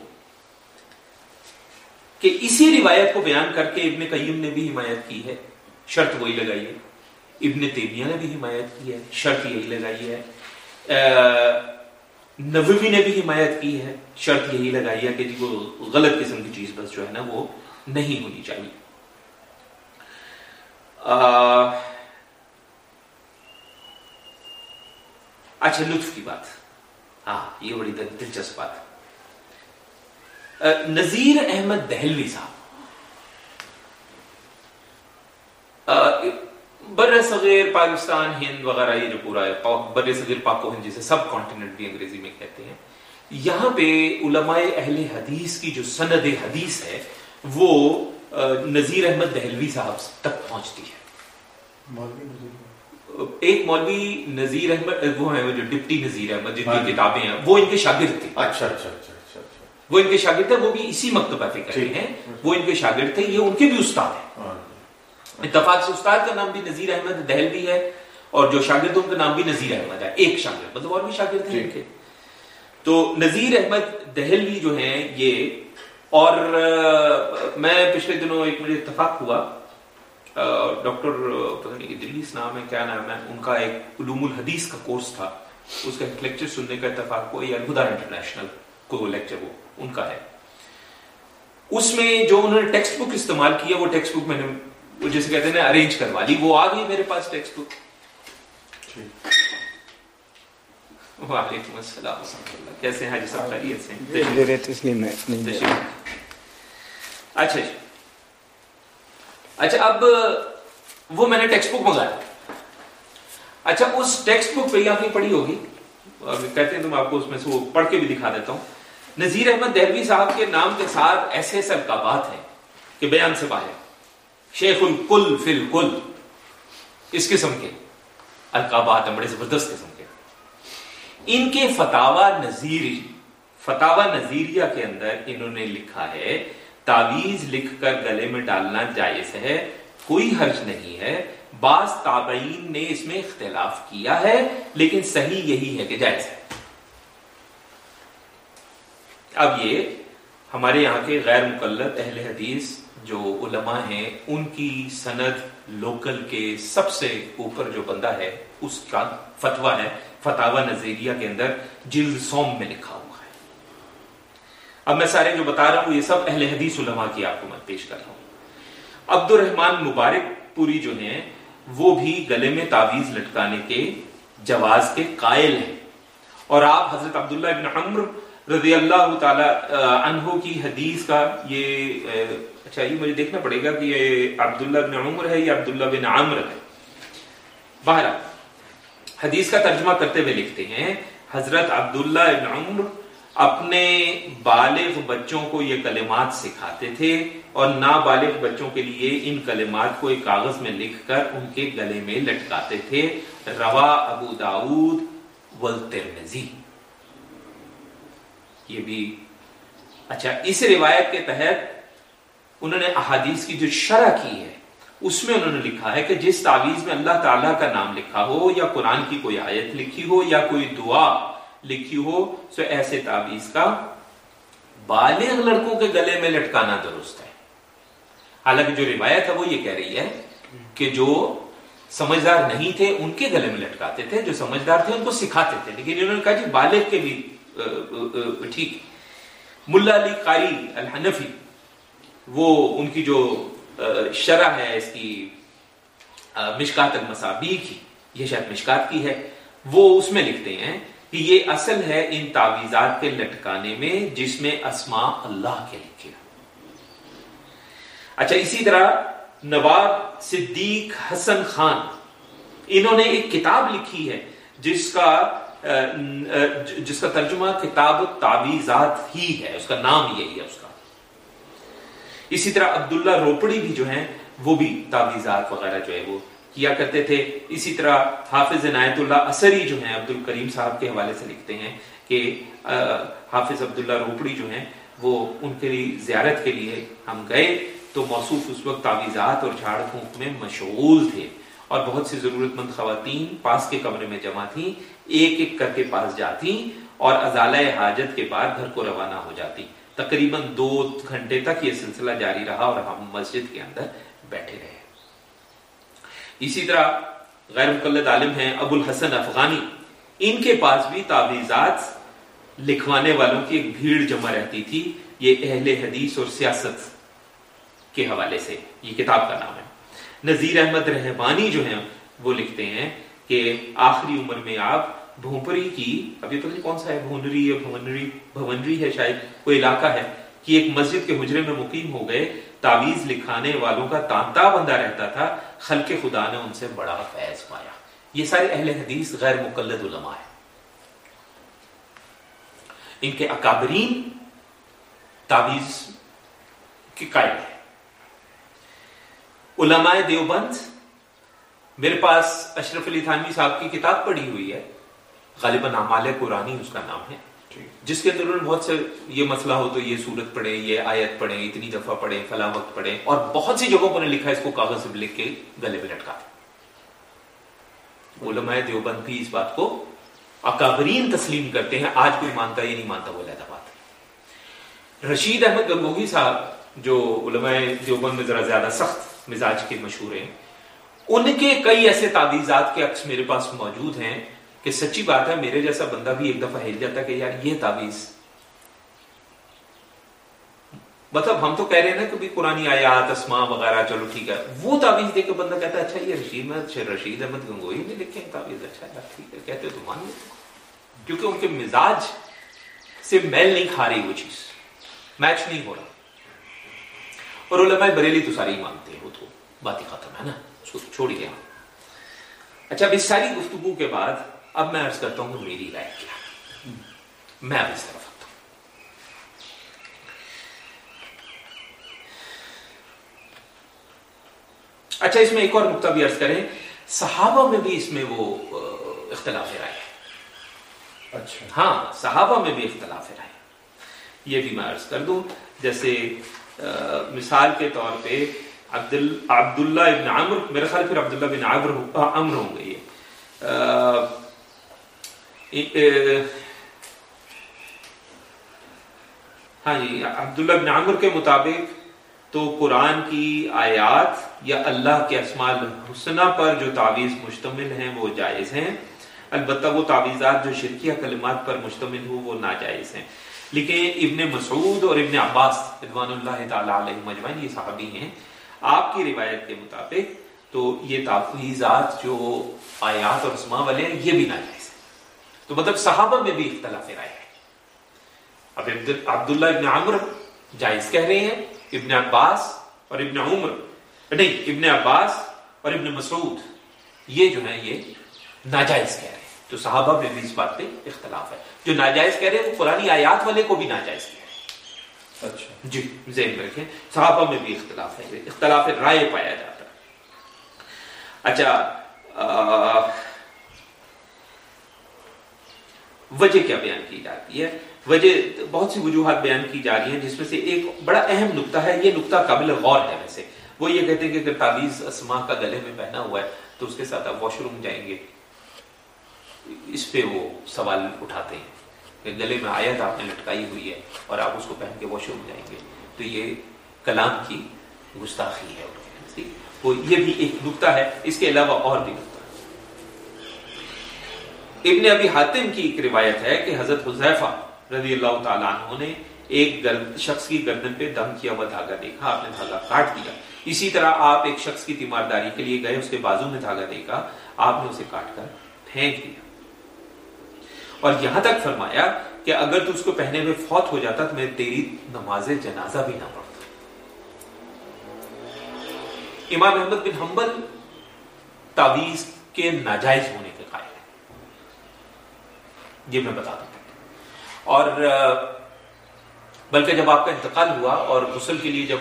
کہ اسی روایت کو بیان کر کے ابن قیم نے بھی حمایت کی ہے۔ شرط وہی لگائی ہے۔ ابن تیمیہ نے بھی حمایت کی ہے۔ شرط یہی لگائی ہے۔ نووی نے بھی حمایت کی ہے، شرط یہی لگائی ہے کہ جی وہ غلط قسم کی چیز بس جو ہے نا وہ نہیں ہونی چاہیے۔ اچھا لطف کی بات۔ ہاں یہ بڑی دلچسپ بات۔ نذیر احمد دہلوی صاحب۔ بر صغیر پاکستان ہند وغیرہ یہ جو پورا ہے بر صغیر پاک و ہند جسے سب کانٹیننٹ بھی انگریزی میں کہتے ہیں۔ یہاں پہ علماء اہل حدیث کی جو سند حدیث ہے وہ نذیر احمد دہلوی صاحب تک پہنچتی ہے۔ ایک مولوی نذیر احمد وہ ہے جو ڈپٹی نذیر احمد جن کی ہاں جی۔ کتابیں ہیں وہ ان کے شاگرد تھے۔ اچھا اچھا اچھا اچھا, اچھا۔ وہ ان کے شاگرد تھے وہ بھی اسی مکتبہ فکر ہیں۔ وہ ان کے شاگرد تھے یہ ان کے بھی استاد ہیں۔ ہاں۔ اتفاق سے استاد کا نام بھی نذیر احمد دہلوی ہے اور جو شاگرد ان کا نام بھی نذیر احمد ہے ایک شاگرد مطلب اور بھی شاگرد ہیں جی۔ ان کے۔ تو نذیر احمد دہلوی جو ہیں یہ اور میں پچھلے دنوں ایک مجھے اتفاق ہوا ڈاکٹر پتہ نہیں دلیس نام ہے کیا نام ہے ان کا ایک علوم الحدیث کا کورس تھا۔ اس کا ایک لیکچر سننے کا اتفاق ہوا یہ الہدا انٹرنیشنل کو لیکچر وہ ان کا ہے۔ اس میں جو انہوں نے ٹیکسٹ بک استعمال کیا وہ ٹیکسٹ بک میں نے وہ جیسے کہتے ہیں ارینج کروا لی. وہ آ گئی میرے پاس ٹیکسٹ بک وعلیکم السلام کیسے ہیں حاجی صاحب؟ خیریت سے اچھا جی۔ اچھا اب وہ میں نے ٹیکسٹ بک منگایا۔ اچھا اس ٹیکسٹ بک پہ آپ نے پڑھی ہوگی۔ کہتے ہیں تو میں آپ کو اس میں سے وہ پڑھ کے بھی دکھا دیتا ہوں۔ نذیر احمد دہلوی صاحب کے نام کے ساتھ ایسے ایسے القابات ہیں کہ بیان سے باہر۔ شیخ الکل فی الکل۔ اس قسم کے۔ القابات ہیں، بڑے زبردست قسم کے۔ ان کے فتوا نذیر فتح نظیریہ کے اندر انہوں نے لکھا ہے تعویز لکھ کر گلے میں ڈالنا جائز ہے، کوئی حرج نہیں ہے۔ بعض تابعین نے اس میں اختلاف کیا ہے، لیکن صحیح یہی ہے کہ جائز ہے۔ اب یہ ہمارے یہاں کے غیر مقلد اہل حدیث جو علماء ہیں، ان کی سند لوکل کے سب سے اوپر جو بندہ ہے، اس کا فتویٰ ہے فتح نظیریہ کے اندر جلد سوم میں لکھا ہوا ہے۔ اب میں سارے جو بتا رہا ہوں، یہ سب اہل حدیث علماء کی آپ کو میں پیش کر رہا ہوں۔ عبد الرحمان مبارک پوری جو ہیں، وہ بھی گلے میں تعویز لٹکانے کے جواز کے قائل ہیں۔ اور آپ حضرت عبداللہ ابن عمر رضی اللہ تعالی عنہ کی حدیث کا یہ اچھا یہ مجھے دیکھنا پڑے گا کہ یہ عبداللہ بن عمر ہے یا عبداللہ بن عمر ہے۔ بہرحال، حدیث کا ترجمہ کرتے ہوئے لکھتے ہیں، حضرت عبداللہ بن عمر اپنے بالغ بچوں کو یہ کلمات سکھاتے تھے اور نابالغ بچوں کے لیے ان کلمات کو ایک کاغذ میں لکھ کر ان کے گلے میں لٹکاتے تھے۔ روا ابو داود والترمزی یہ بھی اچھا اس روایت کے تحت انہوں نے احادیث کی جو شرح کی ہے، اس میں انہوں نے لکھا ہے کہ جس تعویذ میں اللہ تعالیٰ کا نام لکھا ہو، یا قرآن کی کوئی آیت لکھی ہو، یا کوئی دعا لکھی ہو تو ایسے تعویذ کا بالغ لڑکوں کے گلے میں لٹکانا درست ہے۔ حالانکہ جو روایت ہے، وہ یہ کہہ رہی ہے کہ جو سمجھدار نہیں تھے، ان کے گلے میں لٹکاتے تھے، جو سمجھدار تھے، ان کو سکھاتے تھے۔ لیکن انہوں نے کہا جی بالغ کے بھی ٹھیک۔ ملا علی قاری الحنفی وہ ان کی جو شرح ہے، اس کی مشکات المسابی کی، یہ شاید مشکات کی ہے، وہ اس میں لکھتے ہیں کہ یہ اصل ہے ان تعویزات کے لٹکانے میں جس میں اسماء اللہ کے لکھے اچھا اسی طرح نواب صدیق حسن خان، انہوں نے ایک کتاب لکھی ہے جس کا جس کا ترجمہ کتاب تعویزات ہی ہے، اس کا نام یہی ہے اس کا۔ اسی طرح عبداللہ روپڑی بھی جو ہیں، وہ بھی تعویزات وغیرہ جو ہے وہ کیا کرتے تھے۔ اسی طرح حافظ عنایت اللہ اثری جو ہیں، عبد الکریم صاحب کے حوالے سے لکھتے ہیں کہ حافظ عبداللہ روپڑی جو ہیں، وہ ان کے لیے زیارت کے لیے ہم گئے تو موصوف اس وقت تعویزات اور جھاڑ پھونک میں مشغول تھے اور بہت سی ضرورت مند خواتین پاس کے کمرے میں جمع تھیں، ایک ایک کر کے پاس جاتی اور ازالہ حاجت کے بعد گھر کو روانہ ہو جاتی۔ تقریباً دو گھنٹے تک یہ سلسلہ جاری رہا اور ہم مسجد کے اندر بیٹھے رہے۔ اسی طرح غیر مقلد عالم ہیں ابو الحسن افغانی۔ ان کے پاس بھی تعویزات لکھوانے والوں کی ایک بھیڑ جمع رہتی تھی۔ یہ اہل حدیث اور سیاست کے حوالے سے یہ کتاب کا نام ہے۔ نذیر احمد رحمانی جو ہیں وہ لکھتے ہیں کہ آخری عمر میں آپ بھونپری کی ابھی تو نہیں کون سا ہے بھونری یا بھونری بھونری ہے شاید کوئی علاقہ ہے کہ ایک مسجد کے حجرے میں مقیم ہو گئے تعویز لکھانے والوں کا تانتا بندہ رہتا تھا خلق خدا نے ان سے بڑا فیض پایا یہ سارے اہل حدیث غیر مقلد علماء ہیں ان کے اکابرین تعویز کی قائل ہے علماء دیوبند میرے پاس اشرف علی تھانوی صاحب کی کتاب پڑھی ہوئی ہے غالباً اعمال قرآنی اس کا نام ہے۔ جس کے اندر بہت سے یہ مسئلہ ہو تو یہ صورت پڑھے یہ آیت پڑھے اتنی دفعہ پڑھے فلاں وقت پڑھے اور بہت سی جگہوں پر لکھا اس کو کاغذ سے لکھ کے گلے میں لٹکا۔ علماء دیوبند بھی اس بات کو اکابرین تسلیم کرتے ہیں آج کوئی مانتا یہ نہیں مانتا وہ علیحدہ بات رشید احمد گنگوہی صاحب جو علماء دیوبند میں ذرا زیادہ سخت مزاج کے مشہور ہیں ان کے کئی ایسے تعویذات کے عکس میرے پاس موجود ہیں۔ کہ سچی بات ہے، میرے جیسا بندہ بھی ایک دفعہ ہل جاتا ہے کہ یار یہ تعویذ۔ مطلب ہم تو کہہ رہے ہیں نا کہ بھی قرآن آیات اسما وغیرہ، چلو ٹھیک ہے۔ وہ تعویذ دیکھ کے بندہ کہتا ہے اچھا یہ رشید، میں رشید احمد گنگوئی نے لکھے ہیں تعویذ اچھا ہے، ٹھیک ہے، کہتے تو مان لیتے۔ کیونکہ ان کے مزاج سے میل نہیں کھا رہی وہ چیز۔ میچ نہیں ہو رہا۔ اور علماء بریلی تو ساری مانتے ہیں، وہ تو بات ہی ختم ہے نا، اس کو چھوڑ گیا۔ اچھا اب اس ساری گفتگو کے بعد اب میں عرض کرتا ہوں میری رائے کیا میں اب اس طرف آتا ہوں اچھا اس میں ایک اور نقطہ بھی عرض کریں۔ صحابہ میں بھی اس میں وہ اختلاف رائے ہے۔ اچھا۔ ہاں صحابہ میں بھی اختلاف رائے یہ بھی میں عرض کر دوں۔ جیسے مثال کے طور پہ عبداللہ ابن عمر میرا خیال پھر عبداللہ بن عمر ہوں گے یہ۔ ہاں جی عبداللہ بن عمر کے مطابق تو قرآن کی آیات یا اللہ کے اسماء الحسنہ پر جو تعویذ مشتمل ہیں وہ جائز ہیں۔ البتہ وہ تعویذات جو شرکیہ کلمات پر مشتمل ہو وہ ناجائز ہیں۔ لیکن ابن مسعود اور ابن عباس رضوان اللہ تعالی علیہ مجمعین یہ صحابی ہیں۔ آپ کی روایت کے مطابق تو یہ تعویذات جو آیات اور اسماء والے ہیں، یہ بھی ناجائز تو مطلب صحابہ میں بھی اختلاف رائے ہے۔ اب عبداللہ ابن عمر جائز کہہ رہے ہیں ابن عباس اور ابن عمر۔ نہیں ابن عباس اور ابن مسعود۔ یہ جو ہے یہ ناجائز کہہ رہے ہیں۔ تو صحابہ میں بھی اس بات پہ اختلاف ہے۔ جو ناجائز کہہ رہے ہیں وہ قرآن آیات والے کو بھی ناجائز کہہ رہے ہیں۔ اچھا۔ جی ذہن رکھیں صحابہ میں بھی اختلاف ہے اختلاف رائے پایا جاتا ہے۔ اچھا وجہ کیا بیان کی جاتی ہے؟ وجہ بہت سی وجوہات بیان کی جا رہی ہیں جس میں سے ایک بڑا اہم نقطہ ہے، یہ نقطہ قابل غور ہے ویسے۔ وہ یہ کہتے ہیں کہ اگر تعویذ اسما کا گلے میں پہنا ہوا ہے تو اس کے ساتھ آپ واش روم جائیں گے۔ اس پہ وہ سوال اٹھاتے ہیں کہ گلے میں آیت آپ نے لٹکائی ہوئی ہے اور آپ اس کو پہن کے واش روم جائیں گے۔ تو یہ کلام کی گستاخی ہے وہ یہ بھی ایک نقطہ ہے۔ اس کے علاوہ اور بھی نقطہ ابن ابی حاتم کی ایک روایت ہے کہ حضرت حذیفہ رضی اللہ تعالیٰ عنہ نے ایک شخص کی گردن پہ دم کیا ہوا دھاگا دیکھا، آپ نے دھاگا کاٹ دیا۔ اسی طرح آپ ایک شخص کی تیمارداری کے لیے گئے، اس کے بازو میں دھاگا دیکھا، آپ نے اسے کاٹ کر پھینک دیا۔ اور یہاں تک فرمایا کہ اگر تو اس کو پہنے میں فوت ہو جاتا تو میں تیری نماز جنازہ بھی نہ پڑھتا۔ امام احمد بن حنبل تعویز کے ناجائز ہونے یہ میں بتا دوں اور، بلکہ جب آپ کا انتقال ہوا اور غسل کے لیے جب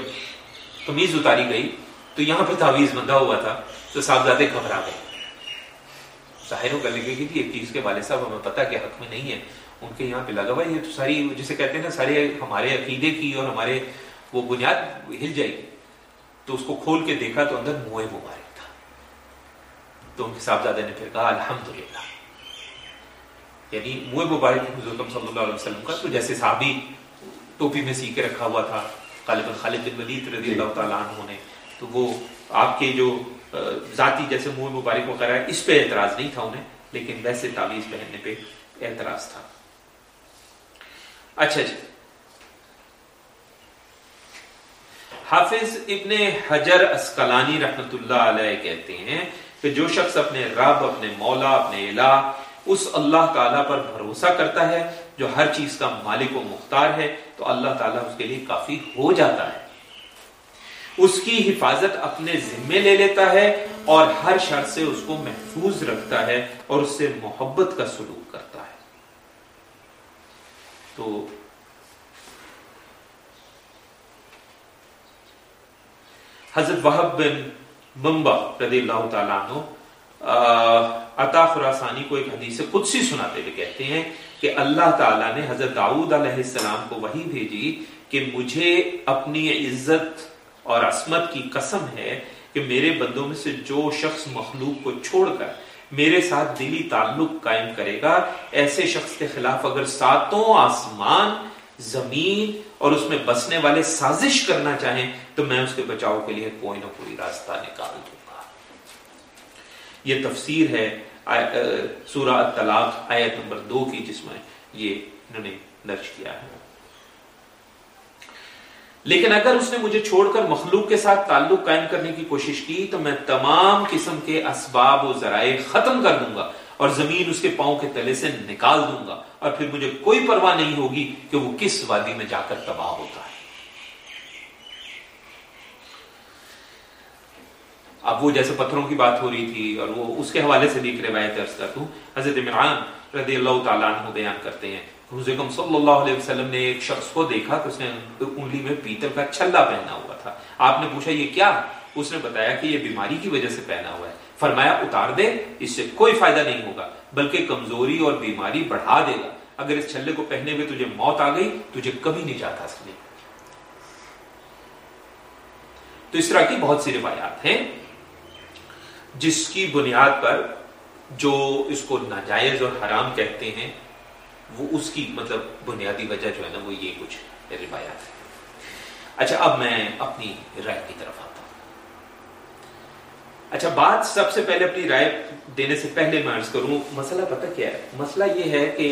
قمیض اتاری گئی، تو یہاں پہ تعویذ بندہ ہوا تھا تو صاحبزادے گھبرا گئے۔ ظاہر ہو کر لگے گی ایک چیز کے والد صاحب، ہمیں پتا کہ حق میں نہیں ہے۔ ان کے یہاں پہ لگا ہوا یہ تو ساری، جسے کہتے ہیں نا، سارے ہمارے عقیدے کی اور ہمارے وہ بنیاد ہل جائے گی۔ تو اس کو کھول کے دیکھا تو اندر موئے مبارک تھا۔ تو ان کے صاحبزادے نے پھر کہا، الحمدللہ۔ یعنی منہ مبارک حضور صلی اللہ علیہ وسلم کا تو جیسے صحابی ٹوپی میں سی کے رکھا ہوا تھا غالب خالد بن ولید رضی اللہ تعالیٰ عنہ نے، تو وہ آپ کے جو ذاتی جیسے منہ مبارک وغیرہ ہے، اس پہ اعتراض نہیں تھا انہیں، لیکن ویسے تعویذ پہننے پہ اعتراض تھا۔ اچھا جی۔ حافظ ابن حجر اسکلانی رحمت اللہ علیہ کہتے ہیں کہ جو شخص اپنے رب، اپنے مولا، اپنے الہ اس اللہ تعالیٰ پر بھروسہ کرتا ہے جو ہر چیز کا مالک و مختار ہے، تو اللہ تعالیٰ اس کے لیے کافی ہو جاتا ہے۔ اس کی حفاظت اپنے ذمے لے لیتا ہے اور ہر شر سے اس کو محفوظ رکھتا ہے اور اس سے محبت کا سلوک کرتا ہے۔ تو حضرت وحب بن ممبا رضی اللہ تعالیٰ عنہ عطا خراسانی کو ایک حدیث قدسی سناتے ہوئے کہتے ہیں کہ اللہ تعالیٰ نے حضرت داؤد علیہ السلام کو وہی بھیجی کہ مجھے اپنی عزت اور عصمت کی قسم ہے کہ میرے بندوں میں سے جو شخص مخلوق کو چھوڑ کر میرے ساتھ دلی تعلق قائم کرے گا، ایسے شخص کے خلاف اگر ساتوں آسمان، زمین اور اس میں بسنے والے سازش کرنا چاہیں تو میں اس کے بچاؤ کے لیے کوئی نہ کوئی راستہ نکال دوں۔ یہ تفسیر ہے سورہ طلاق آیت نمبر دو کی، جس میں یہ انہوں نے درج کیا ہے۔ لیکن اگر اس نے مجھے چھوڑ کر مخلوق کے ساتھ تعلق قائم کرنے کی کوشش کی، تو میں تمام قسم کے اسباب و ذرائع ختم کر دوں گا اور زمین اس کے پاؤں کے تلے سے نکال دوں گا اور پھر مجھے کوئی پرواہ نہیں ہوگی کہ وہ کس وادی میں جا کر تباہ ہوتا ہے۔ اب وہ جیسے پتھروں کی بات ہو رہی تھی اور وہ اس کے حوالے سے بھی ایک روایت ارز کر دوں حضرت عمران رضی اللہ تعالیٰ عنہ بیان کرتے ہیں۔ حضرت صلی اللہ علیہ وسلم نے ایک شخص کو دیکھا کہ اس نے انگلی میں پیتل کا چھلا پہنا ہوا تھا۔ آپ نے پوچھا یہ کیا؟ اس نے بتایا کہ یہ بیماری کی وجہ سے پہنا ہوا ہے۔ فرمایا، اتار دے، اس سے کوئی فائدہ نہیں ہوگا، بلکہ کمزوری اور بیماری بڑھا دے گا۔ اگر اس چھلے کو پہنے ہوئے تجھے موت آ گئی، تجھے کبھی نہیں جاتا سکے تو اس طرح کی بہت سی روایات ہیں۔ جس کی بنیاد پر جو اس کو ناجائز اور حرام کہتے ہیں، وہ اس کی مطلب بنیادی وجہ جو ہے نا، وہ یہ کچھ روایات ہے اچھا اب میں اپنی رائے کی طرف آتا ہوں۔ اچھا بات سب سے پہلے اپنی رائے دینے سے پہلے میں عرض کروں، مسئلہ پتہ کیا ہے؟ مسئلہ یہ ہے کہ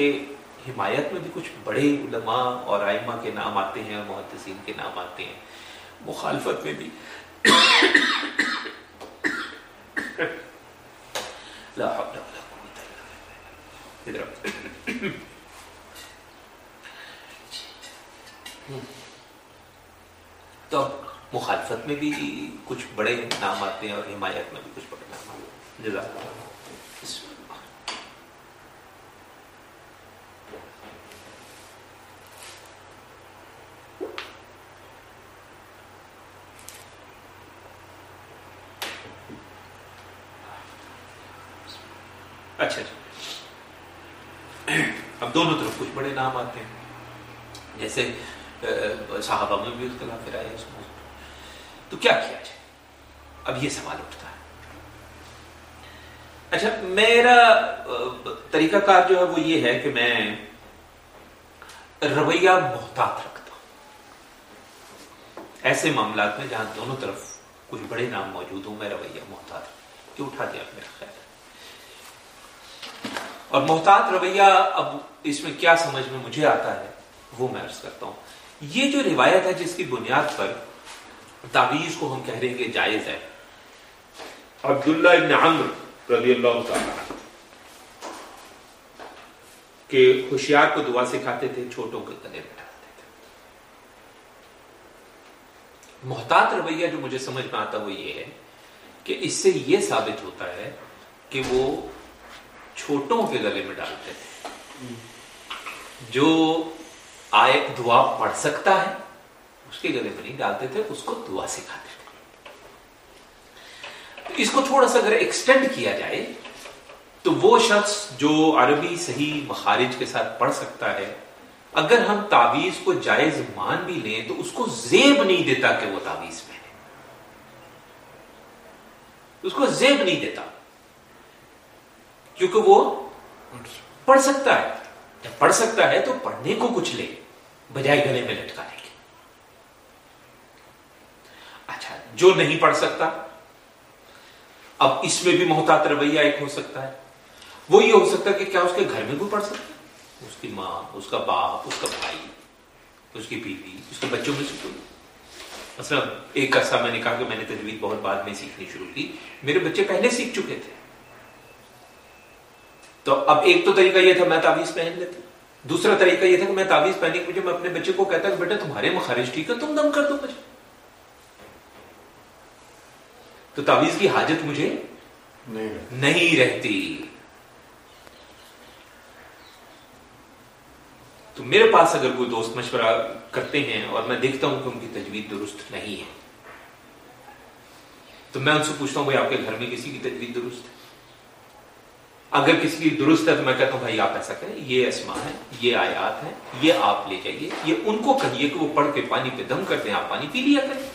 حمایت میں بھی کچھ بڑے علماء اور آئمہ کے نام آتے ہیں، اور محدثین کے نام آتے ہیں۔ مخالفت میں بھی۔ لا حول ولا قوة إلا بالله. <coughs> تو مخالفت میں بھی کچھ بڑے نام آتے ہیں اور حمایت میں بھی کچھ بڑے نام آتے ہیں. جزاک اللہ اچھا جی۔ اب دونوں طرف کچھ بڑے نام آتے ہیں۔ جیسے صحابہ میں بھی اختلاف رائے اس موضوع تو کیا کیا جائے؟ اب یہ سوال اٹھتا ہے۔ اچھا میرا طریقہ کار جو ہے وہ یہ ہے کہ میں رویہ محتاط رکھتا ہوں۔ ایسے معاملات میں جہاں دونوں طرف کچھ بڑے نام موجود ہوں، میں رویہ محتاط۔ کیوں اٹھا دیا میرا خیال؟ اور محتاط رویہ اب اس میں کیا سمجھ میں مجھے آتا ہے وہ میں عرض کرتا ہوں۔ یہ جو روایت ہے جس کی بنیاد پر تعویذ کو ہم کہہ رہے ہیں کہ جائز ہے۔ عبداللہ ابن عمر رضی اللہ تعالی کہ ہوشیار کو دعا سکھاتے تھے، چھوٹوں کے گلے میں ڈالتے تھے۔ محتاط رویہ جو مجھے سمجھ میں آتا وہ یہ ہے کہ اس سے یہ ثابت ہوتا ہے کہ وہ چھوٹوں کے گلے میں ڈالتے تھے جو آئے دعا پڑھ سکتا ہے، اس کے گلے میں نہیں ڈالتے تھے، اس کو دعا سکھاتے تھے۔ اس کو تھوڑا سا اگر ایکسٹینڈ کیا جائے، تو وہ شخص جو عربی صحیح مخارج کے ساتھ پڑھ سکتا ہے، اگر ہم تعویذ کو جائز مان بھی لیں، تو اس کو زیب نہیں دیتا کہ وہ تعویذ پہنے۔ اس کو زیب نہیں دیتا۔ کیونکہ وہ پڑھ سکتا ہے۔ جب پڑھ سکتا ہے تو پڑھنے کو کچھ لے، بجائے گلے میں لٹکانے کے۔ اچھا جو نہیں پڑھ سکتا، اب اس میں بھی محتاط رویہ ایک ہو سکتا ہے۔ وہ یہ ہو سکتا ہے کہ کیا اس کے گھر میں کوئی پڑھ سکتا ہے؟ اس کی ماں، اس کا باپ، اس کا بھائی، اس کی بیوی، اس کے بچوں میں سے کوئی۔ مثلا ایک عرصہ میں نے کہا کہ میں نے تجویز بہت بعد میں سیکھنی شروع کی۔ میرے بچے پہلے سیکھ چکے تھے۔ تو اب ایک تو طریقہ یہ تھا میں تعویذ پہن لیتا۔ دوسرا طریقہ یہ تھا کہ میں تعویذ پہننے کے مجھے میں اپنے بچے کو کہتا کہ بیٹا تمہارے مخارج ٹھیک ہے تم دم کر دو مجھے۔ تو تعویذ کی حاجت مجھے نہیں رہتی۔ تو میرے پاس اگر کوئی دوست مشورہ کرتے ہیں اور میں دیکھتا ہوں کہ ان کی تجویز درست نہیں ہے تو میں ان سے پوچھتا ہوں بھائی آپ کے گھر میں کسی کی تجویز درست ہے؟ اگر کسی کی درست ہے تو میں کہتا ہوں، بھائی، آپ ایسا کریں، یہ اسما ہے یہ آیات ہیں، یہ آپ لے جائیے، یہ ان کو کہیے کہ وہ پڑھ کے پانی پہ دم کر دیں، آپ پانی پی لیا کریں۔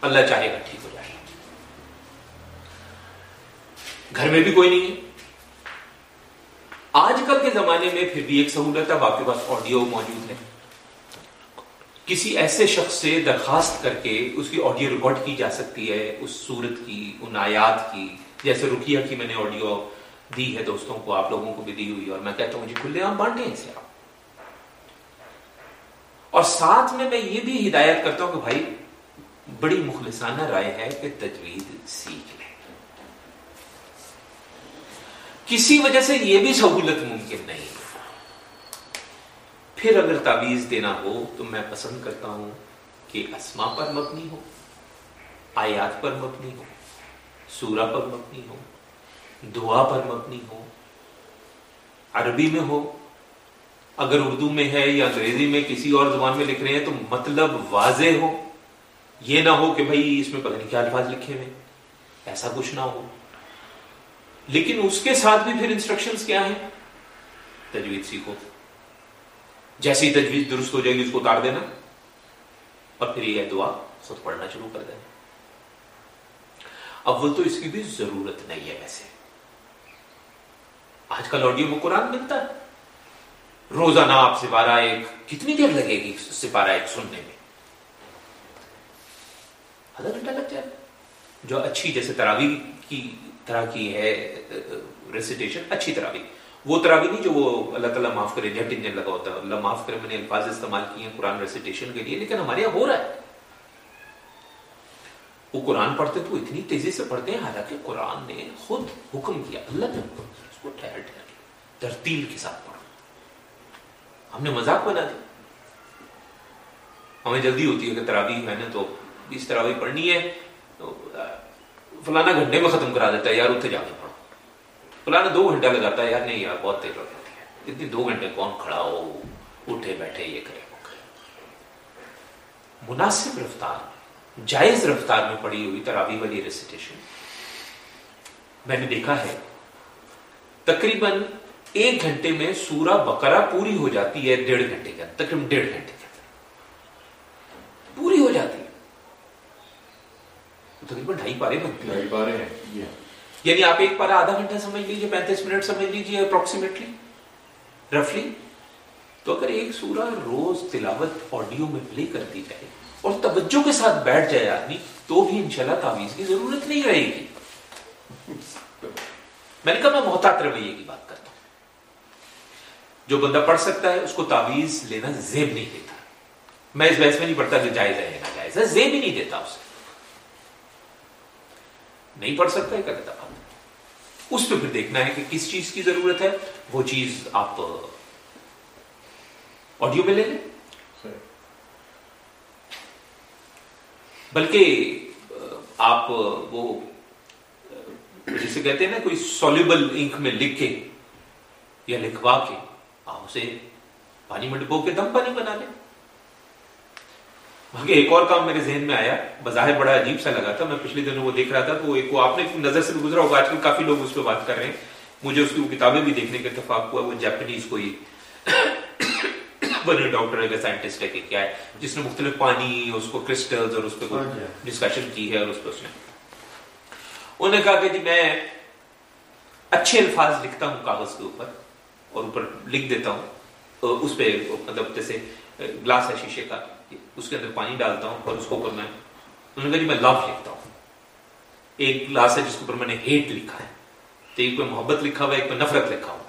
اللہ چاہے گا ٹھیک ہو جائے۔ گھر میں بھی کوئی نہیں ہے۔ آج کل کے زمانے میں پھر بھی ایک سہولت ہے، آپ کے پاس آڈیو موجود ہے۔ کسی ایسے شخص سے درخواست کر کے اس کی آڈیو ریکارڈ کی جا سکتی ہے، اس صورت کی، ان آیات کی، جیسے رکیہ کی میں نے آڈیو دی ہے دوستوں کو، آپ لوگوں کو بھی دی ہوئی اور میں کہتا ہوں، مجھے کھلے عام بانٹیں اسے آپ اور ساتھ میں میں یہ بھی ہدایت کرتا ہوں کہ بھائی، بڑی مخلصانہ رائے ہے کہ تجوید سیکھ لیں۔ کسی وجہ سے یہ بھی سہولت ممکن نہیں۔ پھر اگر تعویذ دینا ہو تو میں پسند کرتا ہوں کہ اسما پر مبنی ہو، آیات پر مبنی ہو، سورہ پر مبنی ہو دعا پر مبنی ہو، عربی میں ہو، اگر اردو میں ہے یا انگریزی میں کسی اور زبان میں لکھ رہے ہیں تو مطلب واضح ہو۔ یہ نہ ہو کہ بھائی اس میں پتہ نہیں کیا الفاظ لکھے ہوئے ایسا کچھ نہ ہو۔ لیکن اس کے ساتھ بھی پھر انسٹرکشنز کیا ہیں؟ تجوید سیکھو۔ جیسی تجویز درست ہو جائے گی اس کو اتار دینا۔ اور پھر یہ دعا خود پڑھنا شروع کر دینا۔ اول تو اس کی بھی ضرورت نہیں ہے ویسے۔ آج کل آڈیو میں قرآن ملتا ہے۔ روزانہ آپ سپارہ ایک، کتنی دیر لگے گی سپارہ ایک سننے میں؟ آدھا گھنٹہ لگ جائے جو اچھی جیسے تراوی کی طرح کی ہے ریسیٹیشن اچھی تراوی وہ تراوی نہیں جو وہ اللہ تعالیٰ معاف کرے، جھٹ انجن لگا ہوتا ہے۔ اللہ معاف کرے، میں نے الفاظ استعمال کیے ہیں قرآن ریسیٹیشن کے لیے، لیکن ہمارے یہاں ہو رہا ہے۔ وہ قرآن پڑھتے تو اتنی تیزی سے پڑھتے ہیں، حالانکہ قرآن نے خود حکم کیا۔ اللہ نے اس کو ٹھہر ٹھہر ترتیل کے ساتھ پڑھا ہم نے مذاق بنا دیا۔ ہمیں جلدی ہوتی ہے کہ تراوی میں نے تو اس تراوی پڑھنی ہے فلانا گھنٹے میں ختم کرا دیتا ہے، یار اتنے جا کے پڑھو۔ فلانا دو گھنٹہ لگاتا ہے، یار نہیں یار، بہت تیز ہو جاتی ہے۔ اتنی دو گھنٹے کون کھڑا ہو، اٹھے بیٹھے، یہ کرے وہ کرے۔ مناسب رفتار۔ جائز رفتار میں پڑی ہوئی تراوی والی ریسیٹیشن میں نے دیکھا ہے تقریباً ایک گھنٹے میں سورہ بقرہ پوری ہو جاتی ہے ڈیڑھ گھنٹے کے اندر تقریباً ڈیڑھ گھنٹے کے اندر۔ پوری ہو جاتی ہے۔ تقریباً ڈھائی پارے ڈھائی پارے ہیں یعنی آپ ایک پارا آدھا گھنٹہ سمجھ لیجیے پینتیس منٹ سمجھ لیجیے اپروکسیمیٹلی رفلی تو اگر ایک سورہ روز تلاوت آڈیو میں پلے کر دی جائے اور توجہ کے ساتھ بیٹھ جائے آدمی، تو بھی انشاءاللہ تعویذ کی ضرورت نہیں رہے گی۔ میں نے کہا میں محتاط رویے کی بات کرتا ہوں۔ جو بندہ پڑھ سکتا ہے، اس کو تعویذ لینا زیب نہیں دیتا۔ میں اس بحث میں نہیں پڑھتا کہ جائز ہے نا جائز ہے، زیب ہی نہیں دیتا اسے۔ نہیں پڑھ سکتا ہے کہتا اس پہ پھر دیکھنا ہے کہ کس چیز کی ضرورت ہے۔ وہ چیز آپ، آڈیو میں لے لیں۔ بلکہ آپ، وہ، جسے کہتے ہیں نا، کوئی سولیبل انک میں لکھ کے یا لکھوا کے آپ اسے پانی میں ڈبو کے دم پانی بنا لیں۔ ایک اور کام میرے ذہن میں آیا، بظاہر بڑا عجیب سا لگا تھا۔ میں پچھلے دنوں وہ دیکھ رہا تھا تو ایک، وہ آپ نے نظر سے گزرا ہوگا۔ آج کل کافی لوگ اس پہ بات کر رہے ہیں۔ مجھے اس کی وہ کتابیں بھی دیکھنے کا اتفاق ہوا، وہ جاپنیز کوئی بنے ڈاکٹر ہے سائنٹسٹ ہے کہ کیا ہے جس نے مختلف پانی اس کو کرسٹلز اور اس پہ ڈسکشن کی ہے اور اس پہ اس نے انہوں نے کہا کہ جی میں اچھے الفاظ لکھتا ہوں کاغذ کے اوپر اور اوپر لکھ دیتا ہوں. اس پہ مطلب جیسے گلاس ہے شیشے کا اس کے اندر پانی ڈالتا ہوں اور اس کو اوپر میں انہوں نے کہا جی میں لو لکھتا ہوں۔ ایک گلاس ہے جس کے اوپر میں نے ہیٹ لکھا ہے۔ تو ایک پہ محبت لکھا ہوا ہے ایک پہ نفرت لکھا ہوا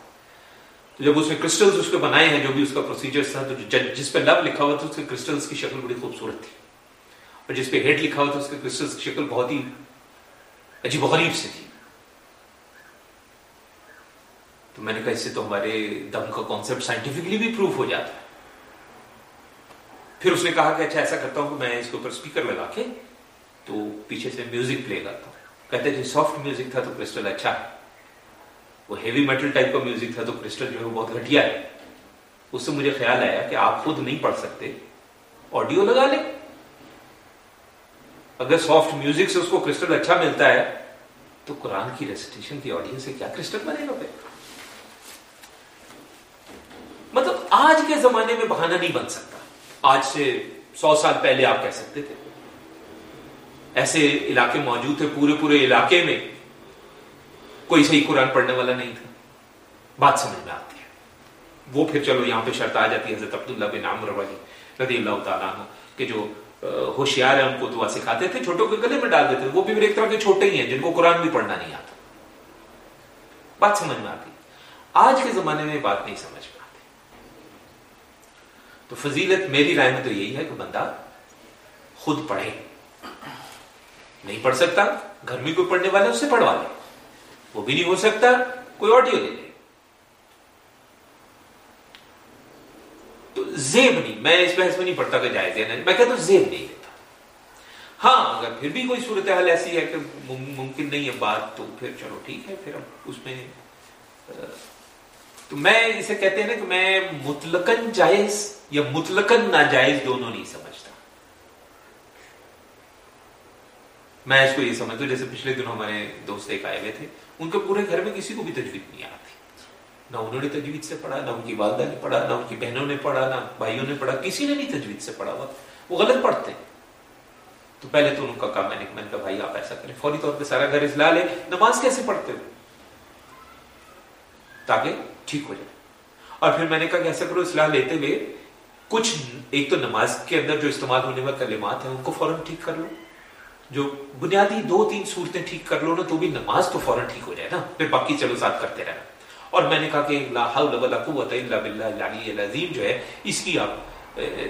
تو جب اس نے کرسٹلز اس پہ بنائے ہیں جو بھی اس کا پروسیجر تھا، تو جس پہ لو لکھا ہوا تھا، اس کے کرسٹلز کی شکل بڑی خوبصورت تھی۔ اور جس پہ ہیٹ لکھا ہوا تھا، اس کے کرسٹلز کی شکل بہت ہی عجیب و غریب سے تھی۔ تو میں نے کہا، اس سے تو ہمارے دم کا کانسیپٹ سائنٹیفکلی بھی پروف ہو جاتا ہے۔ پھر اس نے کہا کہ اچھا ایسا کرتا ہوں کہ میں اس کے اوپر اسپیکر لگا کے تو پیچھے سے میوزک پلے کرتا ہوں۔ کہتے جی سافٹ میوزک تھا تو کرسٹل اچھا ہے۔ وہ ہیوی میٹل ٹائپ کا میوزک تھا تو کرسٹل جو ہے وہ بہت گھٹیا ہے۔ اس سے مجھے خیال آیا کہ آپ خود نہیں پڑھ سکتے۔ آڈیو لگا لیں۔ اگر سافٹ میوزک سے اس کو کرسٹل اچھا ملتا ہے، تو قرآن کی ریسٹیشن کی آڈیو سے کیا کرسٹل بنے گا پھر؟ مطلب آج کے زمانے میں بہانہ نہیں بن سکتا۔ آج سے سو سال پہلے آپ کہہ سکتے تھے۔ ایسے علاقے موجود تھے پورے پورے علاقے میں۔ کوئی صحیح قرآن پڑھنے والا نہیں تھا۔ بات سمجھ میں آتی ہے۔ وہ پھر چلو یہاں پہ شرط آ جاتی ہے، حضرت عبداللہ بن عمر والی رضی اللہ تعالیٰ عنہ کہ جو ہوشیار ہیں، ان کو دعا سکھاتے تھے، چھوٹوں کے گلے میں ڈال دیتے تھے۔ وہ بھی ایک طرح کے چھوٹے ہی ہیں، جن کو قرآن بھی پڑھنا نہیں آتا۔ بات سمجھ میں آتی۔ آج کے زمانے میں بات نہیں سمجھ میں آتی۔ تو فضیلت میری رائے میں تو یہی ہے کہ بندہ خود پڑھے۔ نہیں پڑھ سکتا، گھر میں کوئی پڑھنے والا اس سے پڑھوا لے۔ وہ بھی نہیں ہو سکتا، کوئی آڈیو لے لے تو زیب نہیں، میں اس بحث میں نہیں پڑھتا کہ جائز ہے میں کہتا ہوں زیب نہیں دیتا۔ ہاں اگر پھر بھی کوئی صورتحال ایسی ہے کہ ممکن نہیں ہے بات، تو پھر چلو ٹھیک ہے، پھر ہم اس میں، تو میں اسے کہتے ہیں نا کہ میں مطلقاً جائز یا مطلقاً ناجائز دونوں نہیں سمجھتا۔ میں اس کو یہ سمجھتا ہوں، جیسے پچھلے دنوں ہمارے دوست ایک آئے ہوئے تھے، ان کے پورے گھر میں کسی کو بھی تجویز نہیں آتی۔ نہ انہوں نے تجوید سے پڑھا، نہ ان کی والدہ نے پڑھا، نہ ان کی بہنوں نے پڑھا، نہ بھائیوں نے پڑھا، کسی نے نہیں تجوید سے پڑھا ہوا۔ وہ غلط پڑھتے تو پہلے تو ان کا کہا، میں نے میں نے کہا، بھائی، آپ ایسا کریں۔ فوری طور پہ سارا گھر اصلاح لے۔ نماز کیسے پڑھتے ہو؟ تاکہ ٹھیک ہو جائے۔ اور پھر میں نے کہا کہ ایسا کرو، اصلاح لیتے ہوئے کچھ، ایک تو نماز کے اندر جو استعمال ہونے والے کلمات ہیں، ان کو فوراً ٹھیک کر لو۔ جو بنیادی دو تین صورتیں ٹھیک کر لو نا تو بھی نماز تو فوراً ٹھیک ہو جائے نا، پھر باقی چلو ساتھ کرتے رہنا۔ اور میں نے کہا کہ لا حول ولا قوت الا باللہ یعنی العلی العظیم جو ہے، اس کی آپ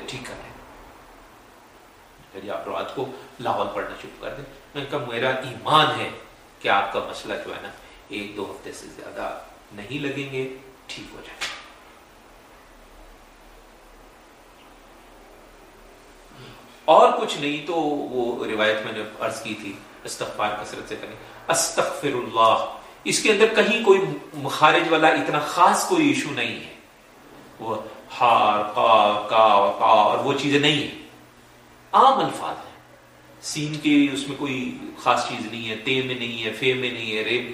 ٹھیک کر لیں۔ آپ رات کو لاہور پڑھنا شروع کر دیں۔ میں نے کہا، میرا ایمان ہے کہ آپ کا مسئلہ جو ہے نا، ایک دو ہفتے سے زیادہ نہیں لگیں گے، ٹھیک ہو جائے۔ اور کچھ نہیں تو وہ روایت میں نے عرض کی تھی استغفار کثرت سے کریں استغفر اللہ اس کے اندر کہیں کوئی مخارج والا اتنا خاص کوئی ایشو نہیں ہے۔ وہ ہار قا کا اور وہ چیزیں نہیں ہیں۔ عام الفاظ ہیں۔ سین کے اس میں کوئی خاص چیز نہیں ہے تے میں نہیں ہے فے میں نہیں ہے رے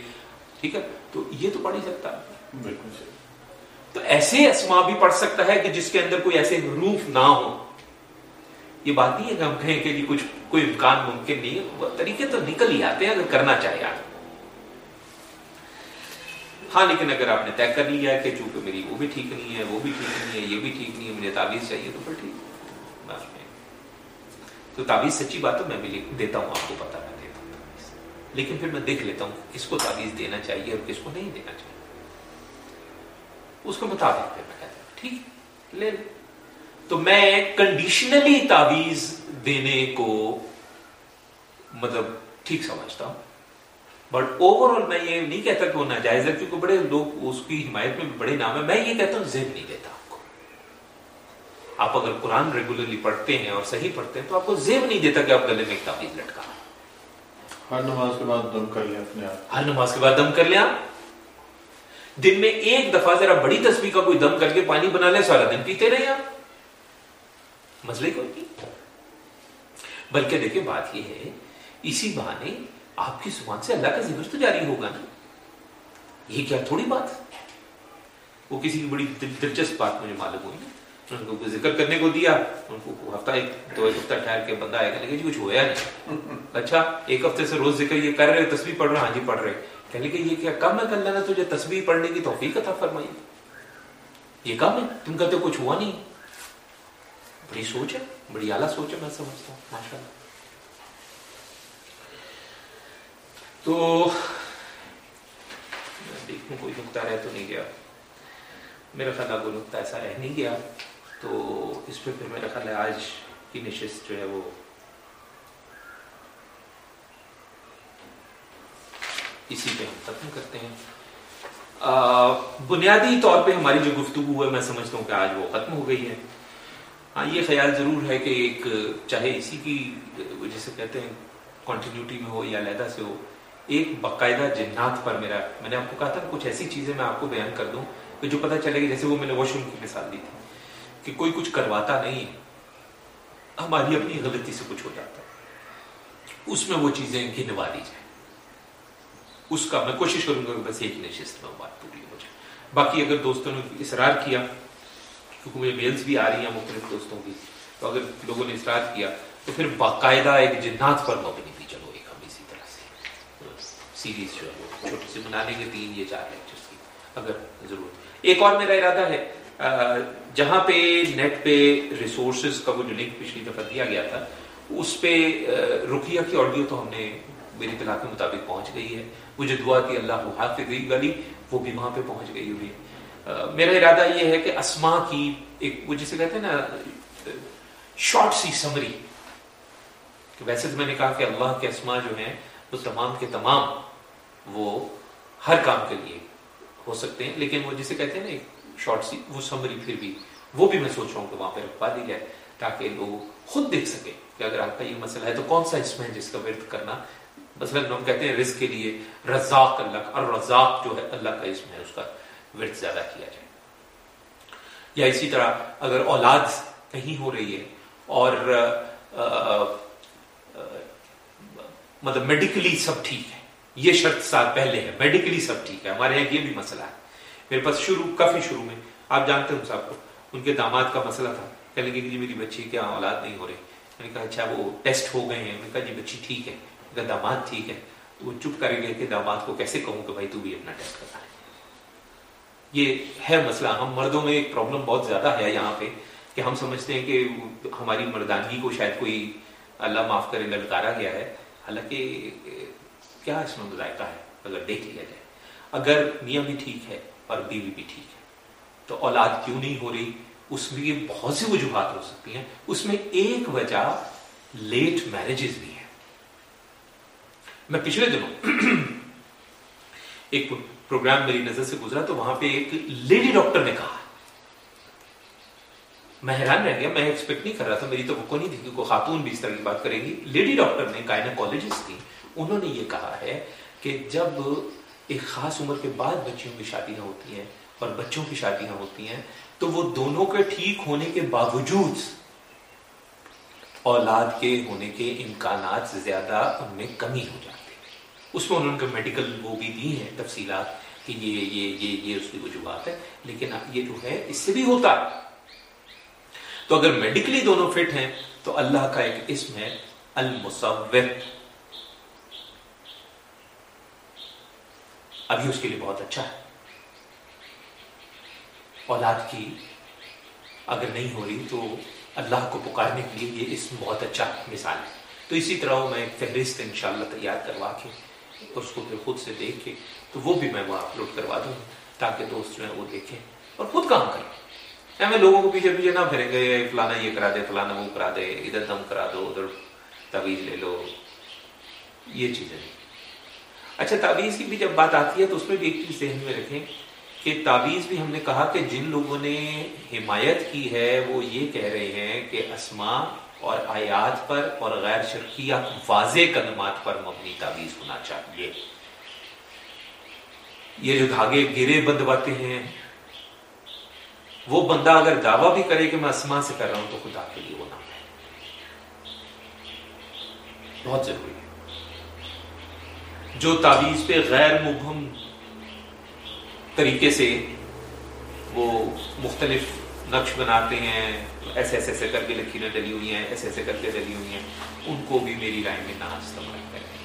ٹھیک ہے؟ تو یہ تو پڑھ ہی سکتا ہے۔ بالکل تو ایسے اسما بھی پڑھ سکتا ہے کہ جس کے اندر کوئی ایسے حروف نہ ہو یہ بات نہیں ہے کہ ہم کہیں کہ جی کچھ کوئی امکان ممکن نہیں ہے طریقے تو نکل ہی آتے ہیں اگر کرنا چاہے آپ۔ ہاں لیکن اگر آپ نے طے کر لیا کہ چونکہ میری وہ بھی ٹھیک نہیں ہے، وہ بھی ٹھیک نہیں ہے، یہ بھی ٹھیک نہیں ہے، مجھے تعویذ چاہیے، تو پھر ٹھیک۔ بس۔ میں تو تعویذ سچی بات ہے میں بھی دیتا ہوں، آپ کو پتا میں دیتا ہوں لیکن پھر میں دیکھ لیتا ہوں کس کو تعویذ دینا چاہیے اور کس کو نہیں دینا چاہیے۔ اس کو مطابق پھر میں کہتا ہوں، ٹھیک، لے لے تو میں کنڈیشنلی تعویذ دینے کو مطلب ٹھیک سمجھتا ہوں۔ بٹ اوور آل میں یہ نہیں کہتا کہ وہ ناجائز ہے کیونکہ بڑے لوگ اس کی حمایت میں بڑے نام ہے میں یہ کہتا ہوں زیب نہیں دیتا آپ کو۔ آپ اگر قرآن ریگولرلی پڑھتے ہیں اور صحیح پڑھتے ہیں تو آپ کو زیب نہیں دیتا کہ آپ گلے میں ایک تعویذ لٹکا۔ ہر نماز کے بعد دم کر لیا اپنے آپ۔ ہر نماز کے بعد دم کر لیا دن میں ایک دفعہ ذرا بڑی تصویر کا کوئی دم کر کے پانی بنا لے سارا دن پیتے رہے آپ۔ مسئلے کو نہیں بلکہ دیکھیں بات یہ ہے، اسی بہانے آپ کی زبان سے اللہ کا ذکر تو جاری ہوگا نا؟ یہ کیا تھوڑی بات وہ کسی کی بڑی دلچسپ بات مجھے معلوم ہوئی ان کو ذکر کرنے کو دیا، ان کو ہفتہ ایک دو ایک ہفتہ ٹھہر کے بندہ آئے گا لیکن جی کچھ ہوا نہیں۔ اچھا ایک ہفتے سے روز ذکر یہ کر رہے تصویر پڑھ رہے ہاں جی پڑھ رہے۔ کہنے کہ یہ کیا کم ہے کر لینا تجھے تصویر پڑھنے کی توفیق عطا فرمائی؟ یہ کم ہے، تم کہتے کچھ ہوا نہیں۔ بڑی سوچ ہے بڑی اعلیٰ سوچ ہے میں سمجھتا ہوں ماشاء اللہ تو دیکھوں کوئی نقطہ رہ تو نہیں گیا۔ میرا خیال کوئی نقطہ ایسا رہ نہیں گیا۔ تو اس پہ پھر میرا خیال ہے آج کی نشست جو ہے وہ اسی پہ ہم ختم کرتے ہیں۔ بنیادی طور پہ ہماری جو گفتگو ہے میں سمجھتا ہوں کہ آج وہ ختم ہو گئی ہے۔ ہاں یہ خیال ضرور ہے کہ ایک، چاہے اسی کی، جسے کہتے ہیں کنٹینیوٹی میں ہو یا علیحدہ سے ہو، ایک باقاعدہ جنات پر میرا، میں نے آپ کو کہا تھا، کچھ ایسی چیزیں میں آپ کو بیان کر دوں کہ جو پتہ چلے گی، جیسے وہ میں نے واش روم کی مثال دی تھی کہ کوئی کچھ کرواتا نہیں ہماری اپنی غلطی سے کچھ ہو جاتا اس میں وہ چیزیں گنوا دی جائیں۔ اس کا میں کوشش کروں گا کہ بس ایک نشست میں بات پوری ہو جائے۔ باقی اگر دوستوں نے اصرار کیا کیونکہ مجھے میلز بھی آ رہی ہیں مختلف دوستوں کی۔ تو اگر لوگوں نے اصرار کیا، تو پھر باقاعدہ ایک جنات پر مبنی بھی چلو ایک ہم اسی طرح سے۔ سیریز جو ہے وہ چھوٹی بنا لیں گے تین یہ چار لیکچرس کی، اگر ضرور ایک اور میرا ارادہ ہے جہاں پہ نیٹ پہ ریسورسز کا وہ جو لنک پچھلی دفعہ دیا گیا تھا، اس پہ رقیہ کی آڈیو تو ہم نے میری طلاق کے مطابق پہنچ گئی ہے۔ وہ جو دعا کی اللہ حافظ والی وہ بھی وہاں پہ پہنچ گئی ہوئی ہے میرا ارادہ یہ ہے کہ اسما کی ایک وہ جسے کہتے ہیں نا، شارٹ سی سمری ویسے تو میں نے کہا کہ اللہ کے اسما جو ہیں، وہ تمام کے تمام وہ ہر کام کے لیے ہو سکتے ہیں، لیکن وہ جسے کہتے ہیں نا، ایک شارٹ سی، وہ سمری پھر بھی، وہ بھی میں سوچ رہا ہوں کہ وہاں پہ رکھوا دی جائے تاکہ لوگ خود دیکھ سکیں کہ اگر آپ کا یہ مسئلہ ہے تو کون سا اسم ہے جس کا ورد کرنا؟ مثلاً ہم کہتے ہیں رزق کے لیے رزاق اللہ اور رزاق جو ہے اللہ کا اسم ہے، اس کا ورد زیادہ کیا جائے۔ یا اسی طرح اگر اولاد کہیں ہو رہی ہے اور مطلب میڈیکلی سب ٹھیک ہے، یہ شرط سال پہلے ہے، میڈیکلی سب ٹھیک ہے، ہمارے یہاں یہ بھی مسئلہ ہے۔ میرے پاس شروع، کافی شروع میں، آپ جانتے ہوں صاحب کو، ان کے داماد کا مسئلہ تھا۔ کہنے لگے کہ جی میری بچی کیا اولاد نہیں ہو رہی۔ میں نے کہا اچھا وہ ٹیسٹ ہو گئے ہیں۔ میں نے کہا جی بچی ٹھیک ہے۔ اگر داماد ٹھیک ہے۔ تو وہ چپ کریں گے کہ داماد کو کیسے کہوں کہ بھائی تو بھی اپنا ٹیسٹ کرنا ہے یہ ہے مسئلہ۔ ہم مردوں میں ایک پرابلم بہت زیادہ ہے یہاں پہ کہ ہم سمجھتے ہیں کہ ہماری مردانگی کو شاید کوئی اللہ معاف کرے، للکارا گیا ہے۔ حالانکہ کیا اس میں مذائقہ ہے؟ اگر دیکھ لیا جائے۔ اگر میاں بھی ٹھیک ہے اور بیوی بھی ٹھیک ہے، تو اولاد کیوں نہیں ہو رہی؟ اس میں یہ بہت سی وجوہات ہو سکتی ہیں۔ اس میں ایک وجہ لیٹ میرجز بھی ہے میں پچھلے دنوں <clears throat> ایک پروگرام میری نظر سے گزرا تو وہاں پہ ایک لیڈی ڈاکٹر نے کہا، میں حیران رہ گیا، میں ایکسپیکٹ نہیں کر رہا تھا، میری تو نہیں تھی کہ کوئی خاتون بھی اس طرح کی بات کرے گی۔ لیڈی ڈاکٹر نے گائناکالوجسٹ تھی انہوں نے یہ کہا ہے کہ جب ایک خاص عمر کے بعد بچیوں کی شادیاں ہوتی ہیں اور بچوں کی شادیاں ہوتی ہیں، تو وہ دونوں کے ٹھیک ہونے کے باوجود، اولاد کے ہونے کے امکانات زیادہ ان میں کمی ہو جاتی اس میں انہوں نے میڈیکل وہ بھی دی ہیں تفصیلات کہ یہ یہ یہ یہ اس کی وجوہات ہے لیکن یہ جو ہے، اس سے بھی ہوتا ہے۔ تو اگر میڈیکلی دونوں فٹ ہیں، تو اللہ کا ایک اسم ہے المصور۔ ابھی اس کے لیے بہت اچھا ہے۔ اولاد کی اگر نہیں ہو رہی، تو اللہ کو پکارنے کے لیے یہ اسم بہت اچھا مثال ہے۔ تو اسی طرح میں ایک فہرست انشاءاللہ تیار کروا کے اس کو پھر خود سے دیکھ کے تو وہ بھی میں وہ اپلوڈ کروا دوں تاکہ دوست جو ہیں وہ دیکھیں اور خود کام کریں میں لوگوں کو پیچھے پیچھے نہ پھریں گے فلانا یہ کرا دے فلانا وہ کرا دے ادھر دم کرا دو ادھر تعویذ لے لو یہ چیزیں اچھا تعویذ کی بھی جب بات آتی ہے تو اس میں بھی ایک چیز ذہن میں رکھیں کہ تعویذ بھی ہم نے کہا کہ جن لوگوں نے حمایت کی ہے وہ یہ کہہ رہے ہیں کہ اسما اور آیات پر اور غیر شرقیہ واضح کلمات پر مبنی تعویذ ہونا چاہیے۔ یہ جو دھاگے گرے بند باتے ہیں، وہ بندہ اگر دعویٰ بھی کرے کہ میں اسما سے کر رہا ہوں تو خدا کے لیے وہ ہے۔ بہت ضروری ہے۔ جو تعویذ پہ غیر مبہم طریقے سے وہ مختلف نقش بناتے ہیں ایسے ایسے ایسے کر کے لکیریں ڈلی ہوئی ہیں، ایسے ایسے کر کے ڈلی ہوئی ہیں۔ ان کو بھی میری رائے میں نہ استعمال کریں۔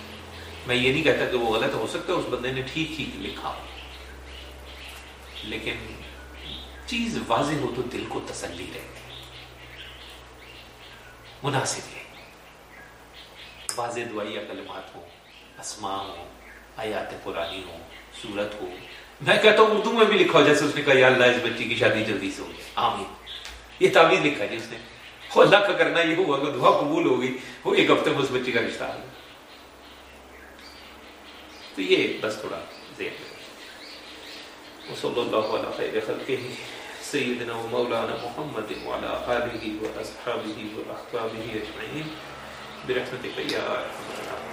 میں یہ نہیں کہتا کہ وہ غلط ہو سکتا ہے، اس بندے نے ٹھیک ٹھیک لکھا لیکن چیز واضح ہو تو دل کو تسلی رہتی مناسب ہے۔ واضح دعائیا کلمات ہو اسما ہو آیات پرانی ہو صورت ہو میں کہتا ہوں اردو میں بھی لکھا ہو، جیسے اس نے کہا، یا اللہ، اس بچی کی شادی جلدی سے ہو گئی آمین۔ یہ تعویذ لکھا جی اس نے۔ وہ اللہ کا کرنا یہ ہوا کہ دعا قبول ہو گئی، وہ ایک ہفتے میں اس بچی کا رشتہ آ گیا تو یہ بس تھوڑا ذہن وصلی اللہ علیہ خیر خلقہ سيدنا ومولانا محمد وعلى آله وأصحابه وأحبابه أجمعين برحمتك يا أرحم الراحمين